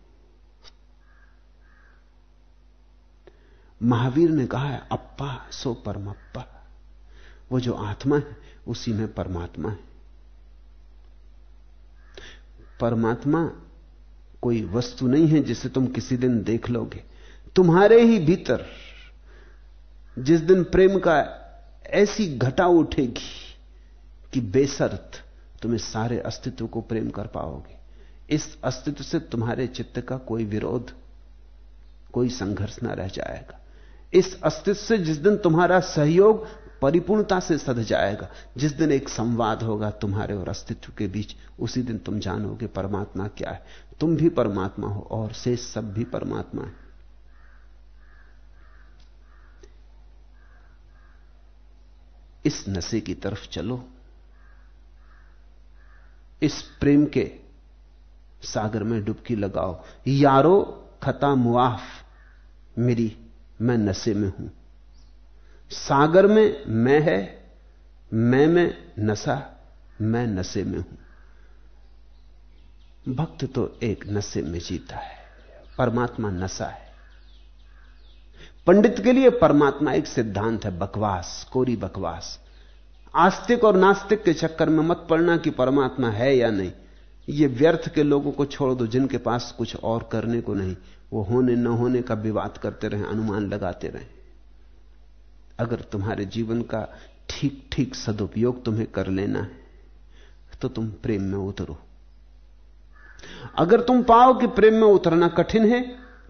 महावीर ने कहा है, अप्पा, सो परमप्पा। वो जो आत्मा है, उसी में परमात्मा है। परमात्मा कोई वस्तु नहीं है जिसे तुम किसी दिन देख लोगे। तुम्हारे ही भीतर जिस दिन प्रेम का ऐसी घटा उठेगी कि बेसर्त तुम्हें सारे अस्तित्व को प्रेम कर पाओगे। इस अस्तित्व से तुम्हारे चित्त का कोई विरोध, कोई संघर्ष ना रह जाएगा। इस अस्तित्व से जिस दिन तुम्हारा सहयोग परिपूर्णता से सध जाएगा। जिस दिन एक संवाद होगा तुम्हारे और अस्तित्व के बीच, उसी दिन तुम जानोगे परमात्मा क्या है। तुम भी परमात्मा हो और से सब भी परमात्मा है। इस नशे की तरफ़ चलो। इस प्रेम के सागर में डुबकी लगाओ। यारो खता मुआफ, मेरी, मैं नशे में हूँ। सागर में मैं है, मैं में नशा, मैं नशे में हूँ। भक्त तो एक नशे में जीता है, परमात्मा नशा है। पंडित के लिए परमात्मा एक सिद्धांत है, बकवास, कोरी बकवास। आस्तिक और नास्तिक के चक्कर में मत पड़ना कि परमात्मा है या नहीं। ये व्यर्थ के लोगों को छोड़ दो, जिनके पास कुछ और करने को नहीं। वो होने न होने का विवाद करते रहे, अनुमान लगाते रहे। अगर तुम्हारे जीवन का ठीक ठीक सदुपयोग तुम्हें कर लेना है तो तुम प्रेम में उतरो। अगर तुम पाओ कि प्रेम में उतरना कठिन है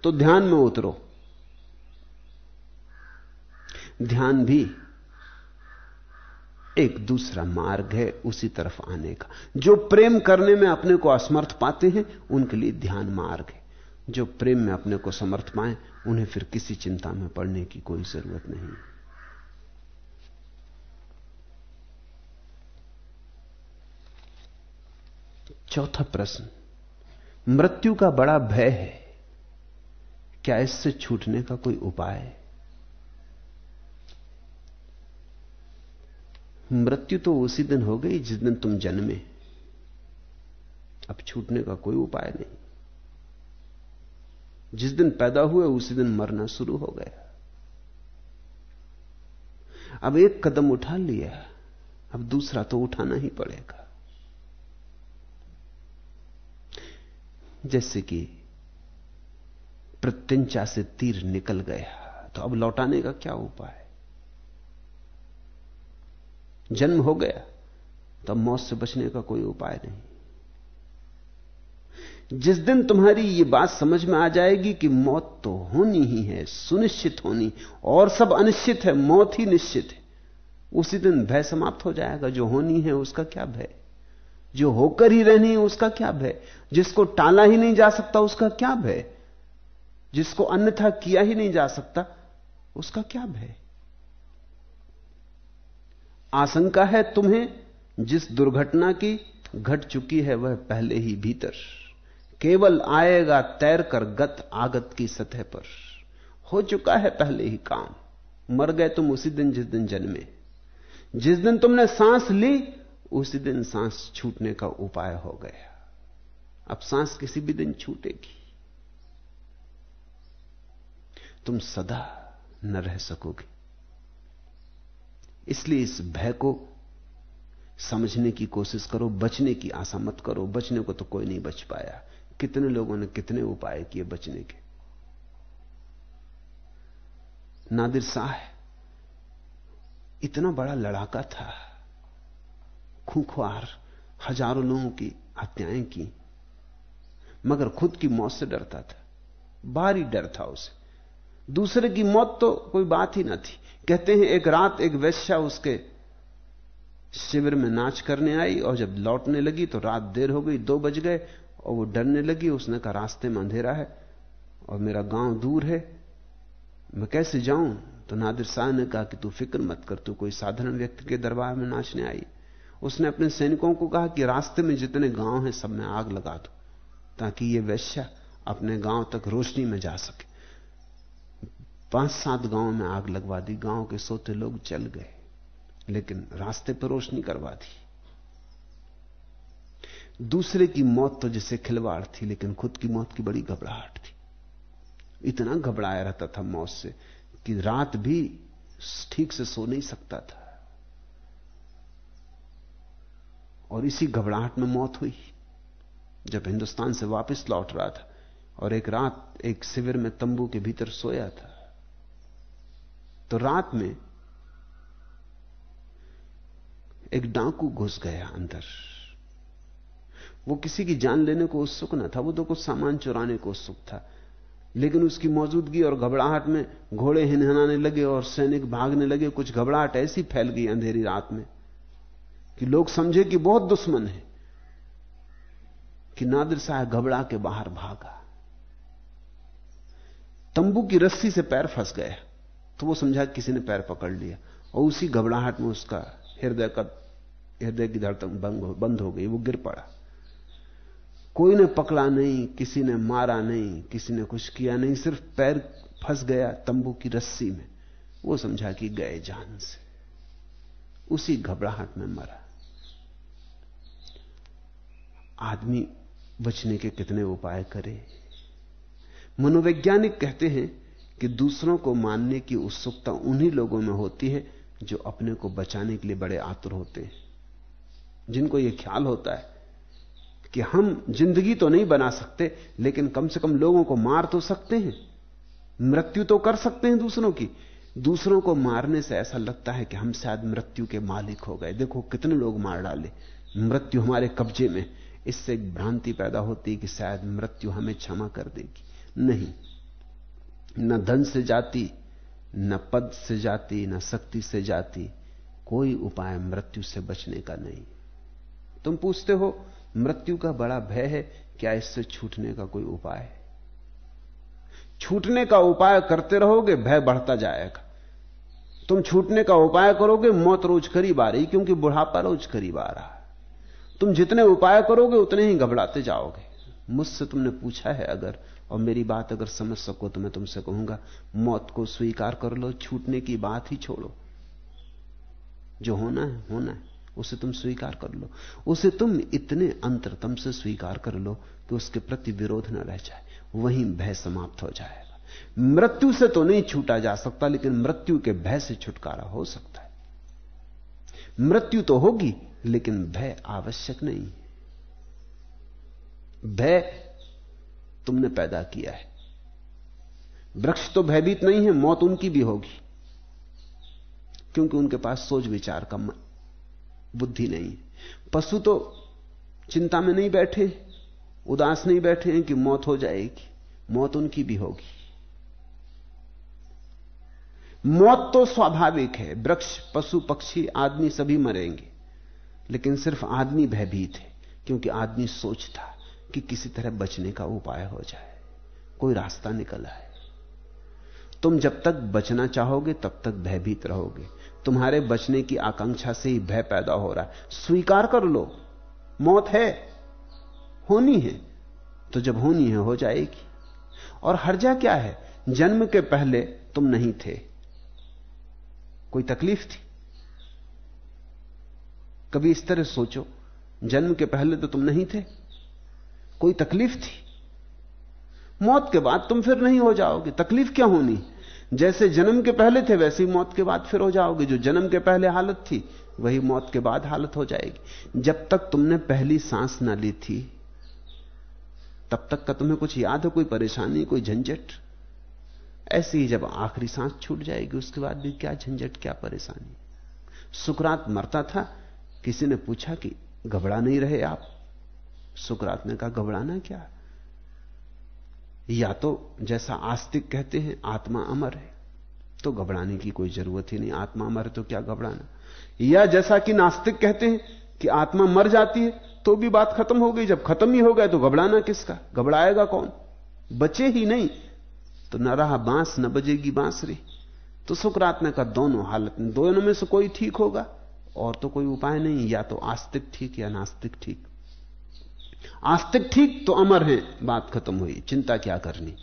तो ध्यान में उतरो। ध्यान भी एक दूसरा मार्ग है उसी तरफ़ आने का। जो प्रेम करने में अपने को असमर्थ पाते हैं, उनके लिए ध्यान मार्ग है। जो प्रेम में अपने को समर्थ पाए, उन्हें फिर किसी चिंता में पड़ने की कोई ज़रूरत नहीं। चौथा प्रश्न, मृत्यु का बड़ा भय है, क्या इससे छूटने का कोई उपाय है? मृत्यु तो उसी दिन हो गई जिस दिन तुम जन्मे, अब छूटने का कोई उपाय नहीं। जिस दिन पैदा हुए, उसी दिन मरना शुरू हो गया। अब एक कदम उठा लिया, अब दूसरा तो उठाना ही पड़ेगा। जैसे कि प्रत्यंचा से तीर निकल गया। तो अब लौटाने का क्या उपाय? जन्म हो गया तो मौत से बचने का कोई उपाय नहीं। जिस दिन तुम्हारी यह बात समझ में आ जाएगी कि मौत तो होनी ही है, सुनिश्चित होनी, और सब अनिश्चित है, मौत ही निश्चित है, उसी दिन भय समाप्त हो जाएगा, जो होनी है उसका क्या भय? जो होकर ही रहनी है, उसका क्या भय? जिसको टाला ही नहीं जा सकता, उसका क्या भय? जिसको अन्यथा किया ही नहीं जा सकता, उसका क्या भय? आशंका है तुम्हें, जिस दुर्घटना की घट चुकी है, वह पहले ही भीतर। केवल आएगा तैर कर गत आगत की सतह पर। हो चुका है पहले ही काम। मर गए तुम उसी दिन जिस दिन जन्मे। जिस दिन तुमने सांस ली उसी दिन सांस छूटने का उपाय हो गया। अब सांस किसी भी दिन छूटेगी। तुम सदा न रह सकोगे। इसलिए इस भय को समझने की कोशिश करो, बचने की आशा मत करो। बचने को तो कोई नहीं बच पाया। कितने लोगों ने कितने उपाय किए बचने के। नादिर शाह इतना बड़ा लड़ाका था। खूंखार हज़ारों लोगों की हत्याएँ की। मगर खुद की मौत से डरता था। बारी डर था उसे। दूसरे की मौत तो कोई बात ही ना थी। कहते हैं, एक रात एक वैश्या उसके शिविर में नाच करने आई और जब लौटने लगी तो रात देर हो गई, दो बज गए और वो डरने लगी। उसने कहा, रास्ते में अंधेरा है और मेरा गाँव दूर है। मैं कैसे जाऊँ? तो नादिर शाह ने कहा कि तू फ़िक्र मत कर, तू कोई साधारण व्यक्ति के दरबार में नाचने आई। उसने अपने सैनिकों को कहा कि रास्ते में जितने गाँव हैं, सब में आग लगा दो, ताकि ये वैश्या अपने गाँव तक रोशनी में जा सके। पाँच सात गाँव में आग लगवा दी, गाँव के सोते लोग चल गए, लेकिन रास्ते पर रोशनी करवा दी। दूसरे की मौत तो जैसे खिलवाड़ थी, लेकिन खुद की मौत की बड़ी घबराहट थी। इतना घबराया रहता था मौत से कि रात भी ठीक से सो नहीं सकता था। और इसी घबराहट में मौत हुई। जब हिंदुस्तान से वापस लौट रहा था और एक रात एक शिविर में तंबू के भीतर सोया था तो रात में एक डाकू घुस गया अंदर। वो किसी की जान लेने को उत्सुक न था, वो तो कुछ सामान चुराने को उत्सुक था, लेकिन उसकी मौजूदगी और घबराहट में घोड़े हिनहनाने लगे और सैनिक भागने लगे, कुछ घबराहट ऐसी फैल गई अंधेरी रात में। कि लोग समझे कि बहुत दुश्मन है, कि नादिर साहब घबरा के बाहर भागा। तंबू की रस्सी से पैर फंस गया तो वो समझा किसी ने पैर पकड़ लिया, और उसी घबराहट में उसका हृदय का, हृदय की धड़कन बंद हो गई, वो गिर पड़ा। कोई ने पकड़ा नहीं, किसी ने मारा नहीं, किसी ने कुछ किया नहीं, सिर्फ़ पैर फंस गया तंबू की रस्सी में। वो समझा कि गए जान से। उसी घबराहट में मरा। आदमी बचने के कितने उपाय करे। मनोवैज्ञानिक कहते हैं कि दूसरों को मानने की उत्सुकता उन्हीं लोगों में होती है जो अपने को बचाने के लिए बड़े आतुर होते हैं। जिनको यह ख्याल होता है कि हम ज़िंदगी तो नहीं बना सकते, लेकिन कम से कम लोगों को मार तो सकते हैं, मृत्यु तो कर सकते हैं दूसरों की। दूसरों को मारने से ऐसा लगता है कि हम शायद मृत्यु के मालिक हो गए। देखो कितने लोग मार डाले, मृत्यु हमारे कब्जे में। इससे एक भ्रांति पैदा होती कि शायद मृत्यु हमें क्षमा कर देगी। नहीं। न धन से जाती, न पद से जाती, न शक्ति से जाती, कोई उपाय मृत्यु से बचने का नहीं। तुम पूछते हो, मृत्यु का बड़ा भय है, क्या इससे छूटने का कोई उपाय है? छूटने का उपाय करते रहोगे, भय बढ़ता जाएगा। तुम छूटने का उपाय करोगे, मौत रोज करीब आ रही, क्योंकि बुढ़ापा रोज करीब आ रहा तुम जितने उपाय करोगे, उतने ही घबराते जाओगे। मुझसे तुमने पूछा है अगर, और मेरी बात अगर समझ सको तो मैं तुमसे कहूँगा, मौत को स्वीकार कर लो, छूटने की बात ही छोड़ो। जो होना है होना है, उसे तुम स्वीकार कर लो। उसे तुम इतने अंतरतम से स्वीकार कर लो कि उसके प्रति विरोध न रह जाए, वहीं भय समाप्त हो जाएगा। मृत्यु से तो नहीं छूटा जा सकता, लेकिन मृत्यु के भय से छुटकारा हो सकता मृत्यु तो होगी, लेकिन भय आवश्यक नहीं। भय तुमने पैदा किया है। वृक्ष तो भयभीत नहीं है, मौत उनकी भी होगी। क्योंकि उनके पास सोच विचार का बुद्धि नहीं। है पशु तो चिंता में नहीं बैठे, उदास नहीं बैठे हैं कि मौत हो जाएगी, मौत उनकी भी होगी। मौत तो स्वाभाविक है। वृक्ष, पशु, पक्षी, आदमी सभी मरेंगे। लेकिन सिर्फ़ आदमी भयभीत है, क्योंकि आदमी सोचता कि किसी तरह बचने का उपाय हो जाए। कोई रास्ता निकल आए। तुम जब तक बचना चाहोगे, तब तक भयभीत रहोगे। तुम्हारे बचने की आकांक्षा से ही भय पैदा हो रहा है। स्वीकार कर लो, मौत है, होनी है तो जब होनी है, हो जाएगी। और हर्जा क्या है? जन्म के पहले तुम नहीं थे। कोई तकलीफ़ थी? कभी इस तरह सोचो, जन्म के पहले तो तुम नहीं थे। कोई तकलीफ़ थी? मौत के बाद तुम फिर नहीं हो जाओगे। तकलीफ़ क्या होनी? जैसे जन्म के पहले थे, वैसे ही मौत के बाद फिर हो जाओगे। जो जन्म के पहले हालत थी, वही मौत के बाद हालत हो जाएगी। जब तक तुमने पहली सांस ना ली थी, तब तक का तुम्हें कुछ याद है? कोई परेशानी, कोई झंझट? ऐसे ही जब आखिरी सांस छूट जाएगी, उसके बाद भी क्या झंझट, क्या परेशानी। सुकरात मरता था, किसी ने पूछा कि घबरा नहीं रहे आप? सुकरात ने कहा, घबराना क्या? या तो जैसा आस्तिक कहते हैं, आत्मा अमर है तो घबराने की कोई ज़रूरत ही नहीं, आत्मा अमर है तो क्या घबराना? या जैसा कि नास्तिक कहते हैं कि आत्मा मर जाती है तो भी बात खत्म हो गई, जब खत्म ही हो गया तो घबराना किसका? घबराएगा कौन? बचे ही नहीं। तो न रहा बाँस, न बजेगी बांसुरी। तो सुकरात ने कहा, दोनों हालत में, दोनों में से कोई ठीक होगा? और तो कोई उपाय नहीं, या तो आस्तिक ठीक या नास्तिक ठीक। आस्तिक ठीक तो अमर है, बात खत्म हुई, चिंता क्या करनी?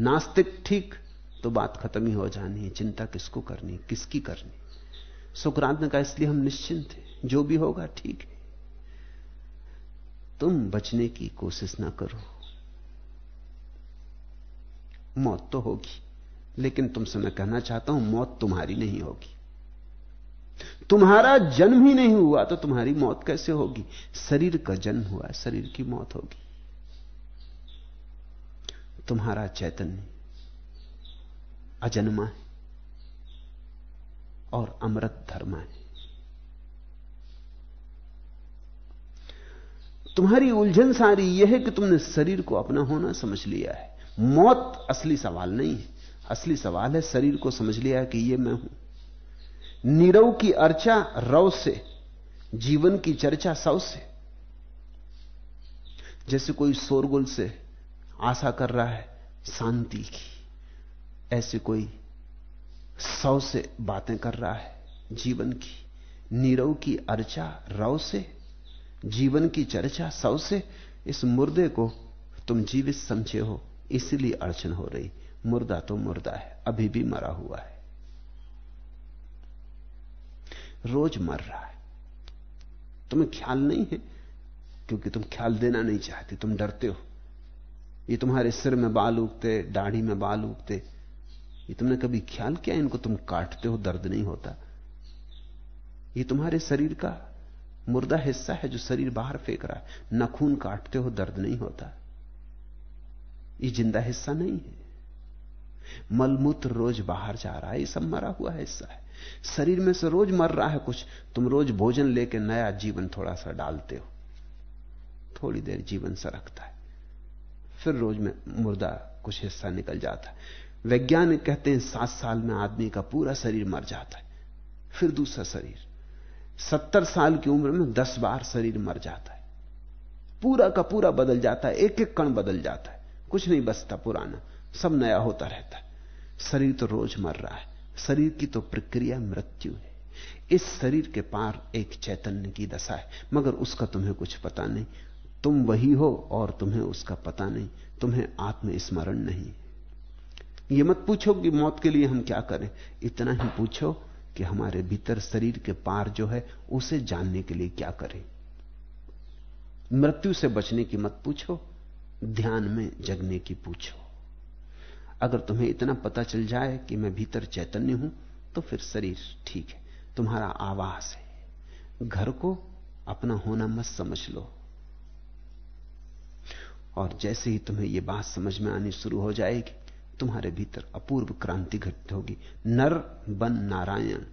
नास्तिक ठीक तो बात खत्म ही हो जानी है, चिंता किसको करनी, किसकी करनी? सुकरांत ने कहा, इसलिए हम निश्चिंत हैं, जो भी होगा ठीक है। तुम बचने की कोशिश ना करो मौत तो होगी। लेकिन तुमसे मैं कहना चाहता हूँ, मौत तुम्हारी नहीं होगी। तुम्हारा जन्म ही नहीं हुआ तो तुम्हारी मौत कैसे होगी? शरीर का जन्म हुआ शरीर की मौत होगी। तुम्हारा चैतन्य अजन्मा है और अमृत धर्म है। तुम्हारी उलझन सारी यह है कि तुमने शरीर को अपना होना समझ लिया है। मौत असली सवाल नहीं है। असली सवाल है शरीर को समझ लिया कि यह मैं हूँ। नीरव की अर्चा रव से, जीवन की चर्चा सौ से। जैसे कोई शोरगुल से आशा कर रहा है शांति की, ऐसे कोई सौ से बातें कर रहा है जीवन की। नीरव की अर्चा रव से, जीवन की चर्चा सौ से। इस मुर्दे को तुम जीवित समझे हो। इसलिए अड़चन हो रही। मुर्दा तो मुर्दा है, अभी भी मरा हुआ है। रोज मर रहा है। तुम्हें ख्याल नहीं है? क्योंकि तुम ख्याल देना नहीं चाहते, तुम डरते हो। ये तुम्हारे सिर में बाल उगते, दाढ़ी में बाल उगते। ये तुमने कभी ख्याल किया? इनको तुम काटते हो, दर्द नहीं होता। ये तुम्हारे शरीर का मुर्दा हिस्सा है जो शरीर बाहर फेंक रहा है। नखून काटते हो, दर्द नहीं होता। ये ज़िंदा हिस्सा नहीं है। मलमूत्र रोज बाहर जा रहा है, ये सब मरा हुआ हिस्सा है। शरीर में से रोज मर रहा है कुछ, तुम रोज भोजन लेके नया जीवन थोड़ा सा डालते हो। थोड़ी देर जीवन सरकता है। फिर रोज में मुर्दा कुछ हिस्सा निकल जाता है। वैज्ञानिक कहते हैं सात साल में आदमी का पूरा शरीर मर जाता है। फिर दूसरा शरीर। सत्तर साल की उम्र में दस बार शरीर मर जाता है। पूरा का पूरा बदल जाता है एक एक कण बदल जाता है। कुछ नहीं बचता पुराना, सब नया होता रहता है। शरीर तो रोज मर रहा है, शरीर की तो प्रक्रिया मृत्यु है। इस शरीर के पार एक चैतन्य की दशा है, मगर उसका तुम्हें कुछ पता नहीं। तुम वही हो और तुम्हें उसका पता नहीं, तुम्हें आत्मस्मरण नहीं। ये मत पूछो कि मौत के लिए हम क्या करें। इतना ही पूछो कि हमारे भीतर शरीर के पार जो है, उसे जानने के लिए क्या करें। मृत्यु से बचने की मत पूछो। ध्यान में जगने की पूछो। अगर तुम्हें इतना पता चल जाए कि मैं भीतर चैतन्य हूँ तो फिर शरीर ठीक है, तुम्हारा आवास है। घर को अपना होना मत समझ लो। और जैसे ही तुम्हें यह बात समझ में आनी शुरू हो जाएगी, तुम्हारे भीतर अपूर्व क्रांति घटित होगी। नर बन नारायण,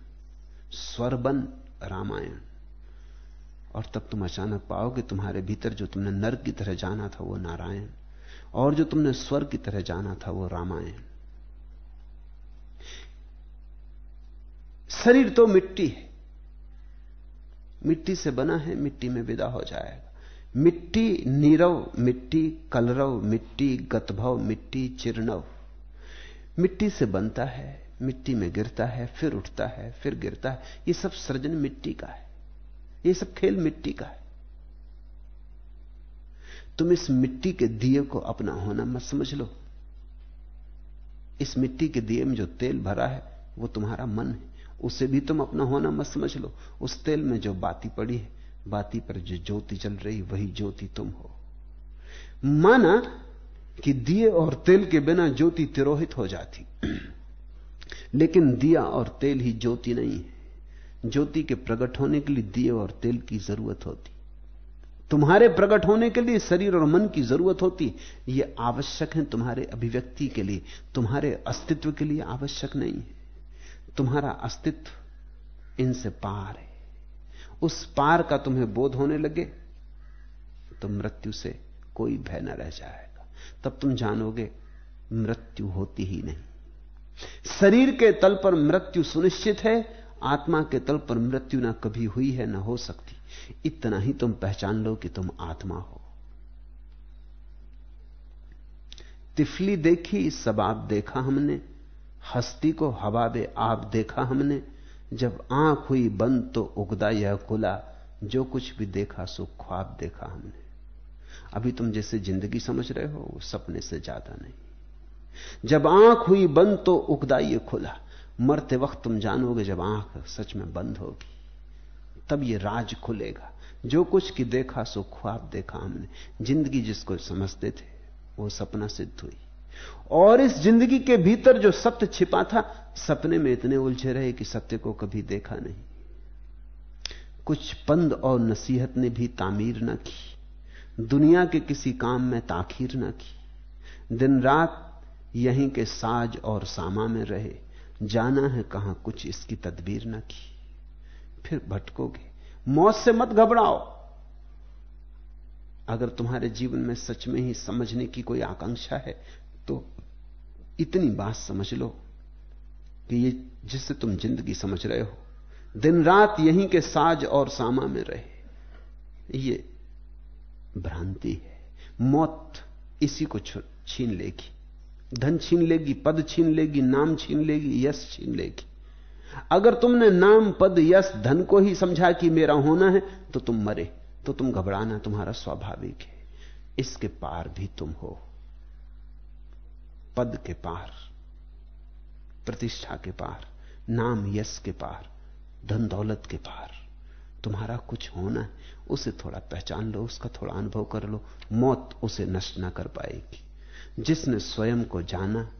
स्वर बन रामायण। और तब तुम अचानक पाओगे तुम्हारे भीतर जो तुमने नर की तरह जाना था वो नारायण, और जो तुमने स्वर की तरह जाना था वो रामायण। शरीर तो मिट्टी है। मिट्टी से बना है, मिट्टी में विदा हो जाएगा। मिट्टी नीरव, मिट्टी कलरव, मिट्टी गतभव, मिट्टी चिरनव। मिट्टी से बनता है, मिट्टी में गिरता है, फिर उठता है, फिर गिरता है। ये सब सृजन मिट्टी का है। ये सब खेल मिट्टी का है। तुम इस मिट्टी के दिए को अपना होना मत समझ लो। इस मिट्टी के दिए में जो तेल भरा है, वो तुम्हारा मन है। उसे भी तुम अपना होना मत समझ लो। उस तेल में जो बाती पड़ी है, बाती पर जो ज्योति चल रही, वही ज्योति तुम हो। माना कि दिए और तेल के बिना ज्योति तिरोहित हो जाती। लेकिन दिया और तेल ही ज्योति नहीं है। ज्योति के प्रकट होने के लिए दिए और तेल की ज़रूरत होती। तुम्हारे प्रकट होने के लिए शरीर और मन की ज़रूरत होती। ये आवश्यक है तुम्हारे अभिव्यक्ति के लिए। तुम्हारे अस्तित्व के लिए आवश्यक नहीं है। तुम्हारा अस्तित्व इनसे पार है। उस पार का तुम्हें बोध होने लगे तो मृत्यु से कोई भय न रह जाएगा। तब तुम जानोगे, मृत्यु होती ही नहीं। शरीर के तल पर मृत्यु सुनिश्चित है आत्मा के तल पर मृत्यु ना कभी हुई है, ना हो सकती। इतना ही तुम पहचान लो कि तुम आत्मा हो। तिफली देखी सबाब देखा हमने। हस्ती को हवा बे आप देखा हमने। जब आँख हुई बंद तो उगदा यह खुला। जो कुछ भी देखा, सो ख्वाब देखा हमने। अभी तुम जैसे ज़िंदगी समझ रहे हो, वो सपने से ज़्यादा नहीं। जब आँख हुई बंद तो उगदा ये खुला। मरते वक्त तुम जानोगे जब आँख सच में बंद होगी। तब ये राज खुलेगा। जो कुछ की देखा, सो ख्वाब देखा हमने। ज़िंदगी जिसको समझते थे, वो सपना सिद्ध हुई। और इस ज़िंदगी के भीतर जो सत्य छिपा था, सपने में इतने उलझे रहे कि सत्य को कभी देखा नहीं। कुछ पंद और नसीहत ने भी तामीर ना की। दुनिया के किसी काम में ताखीर ना की। दिन रात यहीं के साज और सामा में रहे। जाना है कहाँ कुछ इसकी तदबीर न की। फिर भटकोगे। मौत से मत घबराओ। अगर तुम्हारे जीवन में सच में ही समझने की कोई आकांक्षा है तो इतनी बात समझ लो कि ये जिससे तुम ज़िंदगी समझ रहे हो, दिन रात यहीं के साज और सामा में रहे। ये भ्रांति है। मौत इसी को छीन लेगी। धन छीन लेगी, पद छीन लेगी, नाम छीन लेगी, यश छीन लेगी। अगर तुमने नाम, पद, यश, धन को ही समझा कि मेरा होना है तो तुम मरे तो तुम घबराना, तुम्हारा स्वाभाविक है। इसके पार भी तुम हो। पद के पार, प्रतिष्ठा के पार, नाम, यश के पार, धन, दौलत के पार। तुम्हारा कुछ होना है, उसे थोड़ा पहचान लो, उसका थोड़ा अनुभव कर लो, मौत उसे नष्ट ना कर पाएगी। जिसने स्वयं को जाना,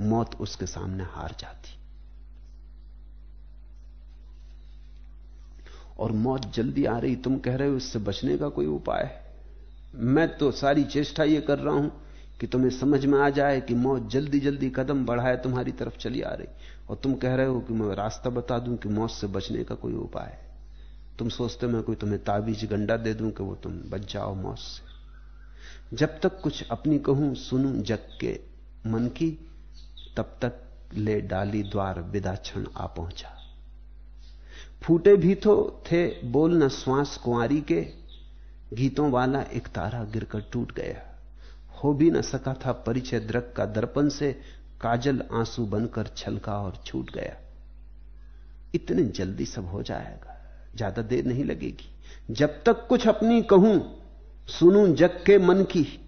मौत उसके सामने हार जाती। और मौत जल्दी आ रही, तुम कह रहे हो इससे बचने का कोई उपाय है? मैं तो सारी चेष्टा ये कर रहा हूँ कि तुम्हें समझ में आ जाए कि मौत जल्दी जल्दी कदम बढ़ाए तुम्हारी तरफ़ चली आ रही। और तुम कह रहे हो कि मैं रास्ता बता दूँ कि मौत से बचने का कोई उपाय है। तुम सोचते मैं कोई तुम्हें ताबीज गंडा दे दूँ कि वो तुम बच जाओ मौत से। जब तक कुछ अपनी कहूँ, सुनूं जग के मन की, तब तक ले डाली द्वार विदा क्षण आ पहुँचा। फूटे भी तो थे बोल न श्वास कुंवारी के, गीतों वाला एक तारा गिरकर टूट गया। हो भी न सका था परिचय द्रक का दर्पण से, काजल आँसू बनकर छलका और छूट गया। इतने जल्दी सब हो जाएगा, ज़्यादा देर नहीं लगेगी। जब तक कुछ अपनी कहूँ सुनूं जग के मन की।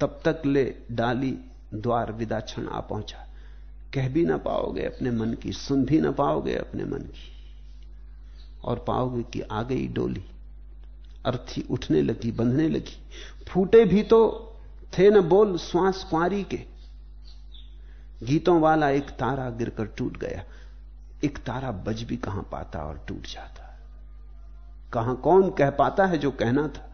तब तक ले डाली द्वार विदा क्षण आ पहुँचा। कह भी ना पाओगे अपने मन की, सुन भी ना पाओगे अपने मन की। और पाओगे कि आ गई डोली। अर्थी उठने लगी, बंधने लगी। फूटे भी तो थे न बोल श्वास कुआरी के। गीतों वाला एक तारा गिरकर टूट गया। एक तारा बज भी कहाँ पाता और टूट जाता। कहाँ कौन कह पाता है जो कहना था?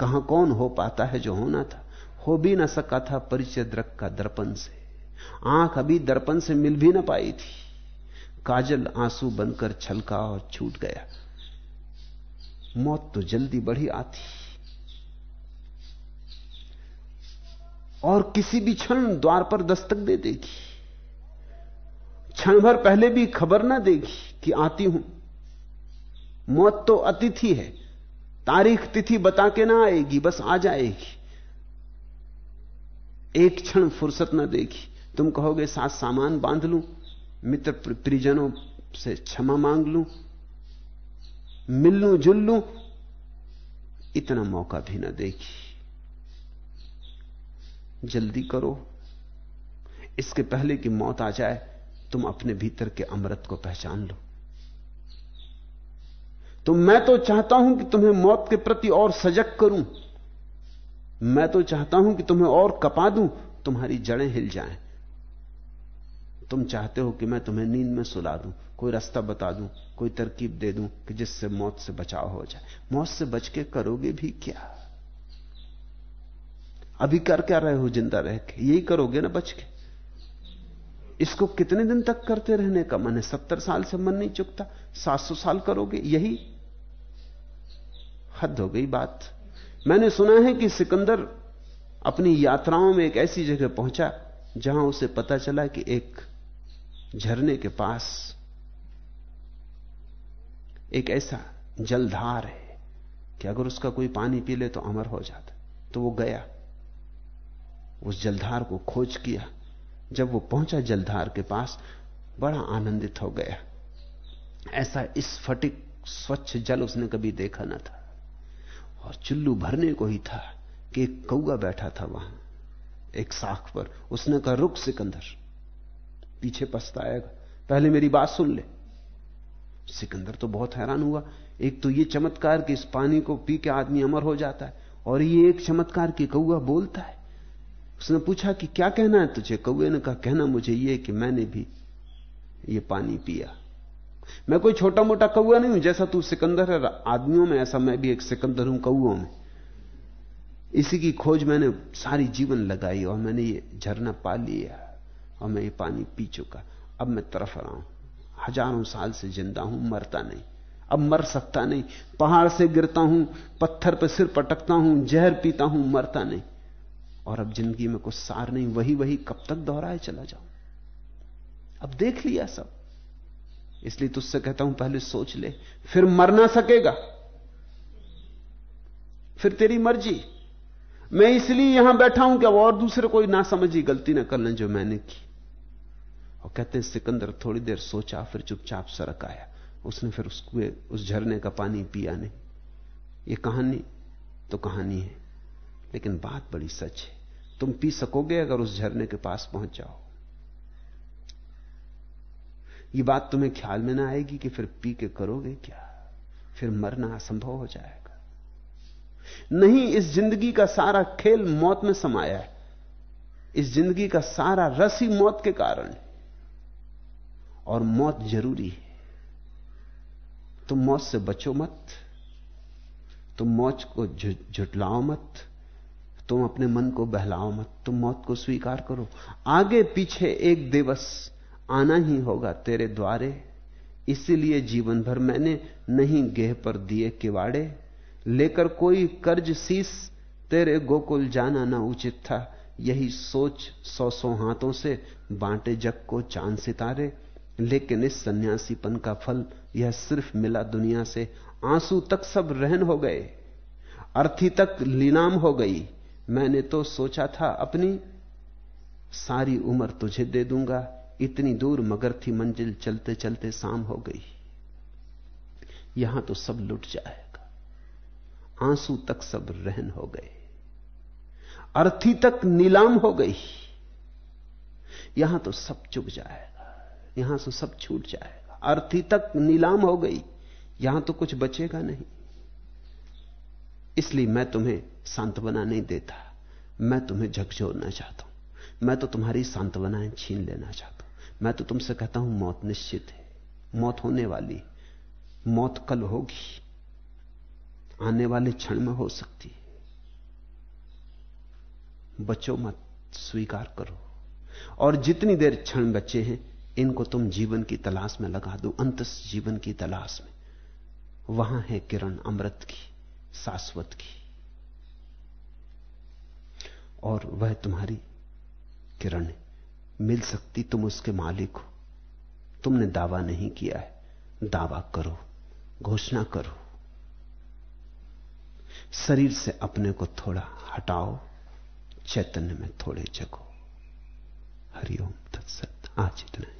कहाँ कौन हो पाता है जो होना था? हो भी ना सका था परिचय द्रक का दर्पण से। आँख अभी दर्पण से मिल भी ना पाई थी। काजल आँसू बनकर छलका और छूट गया। मौत तो जल्दी बढ़ी आती। और किसी भी क्षण द्वार पर दस्तक दे देगी। क्षण भर पहले भी खबर ना देगी कि आती हूँ। मौत तो अतिथि है। तारीख तिथि बता के ना आएगी, बस आ जाएगी। एक क्षण फुर्सत ना देगी। तुम कहोगे, साथ सामान बाँध लूँ, मित्र परिजनों से क्षमा मांग लूँ, मिल लूँ, जुल लूँ, इतना मौका भी ना देगी। जल्दी करो। इसके पहले कि मौत आ जाए, तुम अपने भीतर के अमृत को पहचान लो। तो मैं तो चाहता हूँ कि तुम्हें मौत के प्रति और सजग करूँ। मैं तो चाहता हूँ कि तुम्हें और कपा दूँ। तुम्हारी जड़ें हिल जाएँ। तुम चाहते हो कि मैं तुम्हें नींद में सुला दूँ, कोई रास्ता बता दूँ, कोई तरकीब दे दूँ कि जिससे मौत से बचाव हो जाए। मौत से बच के करोगे भी क्या? अभी कर क्या रहे हो ज़िंदा रह के? यही करोगे ना बच के? इसको कितने दिन तक करते रहने का मन है? सत्तर साल से मन नहीं चुकता? सात सौ साल करोगे? यही हद हो गई बात। मैंने सुना है कि सिकंदर अपनी यात्राओं में एक ऐसी जगह पहुँचा जहाँ उसे पता चला कि एक झरने के पास एक ऐसा जलधार है कि अगर उसका कोई पानी पी ले तो अमर हो जाता। तो वो गया, उस जलधार को खोज किया। जब वो पहुँचा जलधार के पास, बड़ा आनंदित हो गया। ऐसा स्फटिक स्वच्छ जल उसने कभी देखा न था। और चुल्लू भरने को ही था कि एक कौआ बैठा था वहाँ, एक साख पर। उसने कहा, रुक सिकंदर, पीछे पछताएगा। पहले मेरी बात सुन ले। सिकंदर तो बहुत हैरान हुआ। एक तो ये चमत्कार कि इस पानी को पी के आदमी अमर हो जाता है, और ये एक चमत्कार कि कौआ बोलता है। उसने पूछा कि क्या कहना है तुझे? कौए ने कहा, कहना मुझे ये कि मैंने भी ये पानी पिया। मैं कोई छोटा मोटा कौआ नहीं हूँ, जैसा तू सिकंदर है। आदमियों में ऐसा मैं भी एक सिकंदर हूँ कौओं में। इसी की खोज मैंने सारी जीवन लगाई और मैंने ये झरना पा लिया और मैं ये पानी पी चुका। अब मैं तरफ़ रहा हूँ। हज़ारों साल से ज़िंदा हूँ, मरता नहीं। अब मर सकता नहीं। पहाड़ से गिरता हूँ, पत्थर पर सिर पटकता हूँ, जहर पीता हूँ, मरता नहीं। और अब ज़िंदगी में कुछ सार नहीं वही वही कब तक दोहराए चला जाऊँ? अब देख लिया सब। इसलिए तुझसे कहता हूँ, पहले सोच ले, फिर मर ना सकेगा। फिर तेरी मर्ज़ी। मैं इसलिए यहाँ बैठा हूँ कि और दूसरे कोई ना समझी, गलती ना कर लें जो मैंने की। और कहते हैं, सिकंदर थोड़ी देर सोचा, फिर चुपचाप सरक आया। उसने फिर उसको, उस झरने का पानी पिया नहीं। ये कहानी तो कहानी है, लेकिन बात बड़ी सच है। तुम पी सकोगे अगर उस झरने के पास पहुँच जाओ। ये बात तुम्हें ख्याल में ना आएगी कि फिर पी के करोगे क्या? फिर मरना असंभव हो जाएगा। नहीं, इस ज़िंदगी का सारा खेल मौत में समाया है। इस ज़िंदगी का सारा रस ही मौत के कारण और मौत ज़रूरी है। तुम मौत से बचो मत। तुम मौत को झुटलाओ मत। तुम अपने मन को बहलाओ मत। तुम मौत को स्वीकार करो। आगे पीछे एक दिवस आना ही होगा तेरे द्वारे। इसीलिए जीवन भर मैंने नहीं गेह पर दिए किवाड़े। लेकर कोई कर्ज शीस तेरे गोकुल जाना ना उचित था। यही सोच सौ सौ हाथों से बांटे जग को चाँद सितारे। लेकिन इस सन्यासीपन का फल यह सिर्फ़ मिला दुनिया से। आँसू तक सब रहन हो गए। अर्थी तक लीनाम हो गई। मैंने तो सोचा था, अपनी सारी उम्र तुझे दे दूँगा। इतनी दूर मगर थी मंजिल चलते चलते शाम हो गई। यहाँ तो सब लुट जाएगा। आँसू तक सब रहन हो गए। अर्थी तक नीलाम हो गई। यहाँ तो सब चुक जाएगा। यहाँ से सब छूट जाएगा। अर्थी तक नीलाम हो गई। यहाँ तो कुछ बचेगा नहीं। इसलिए मैं तुम्हें सांत्वना नहीं देता। मैं तुम्हें झकझोरना चाहता हूँ। मैं तो तुम्हारी सांत्वनाएँ छीन लेना चाहता हूँ। मैं तो तुमसे कहता हूँ, मौत निश्चित है। मौत होने वाली, मौत कल होगी। आने वाले क्षण में हो सकती है। बचो मत, स्वीकार करो। और जितनी देर क्षण बचे हैं, इनको तुम जीवन की तलाश में लगा दो, अंतस जीवन की तलाश में। वहाँ है किरण अमृत की, शाश्वत की। और वह तुम्हारी किरण मिल सकती, तुम उसके मालिक हो। तुमने दावा नहीं किया है। दावा करो, घोषणा करो। शरीर से अपने को थोड़ा हटाओ, चैतन्य में थोड़े जगो। हरिओम तत्सत। आज इतना ही।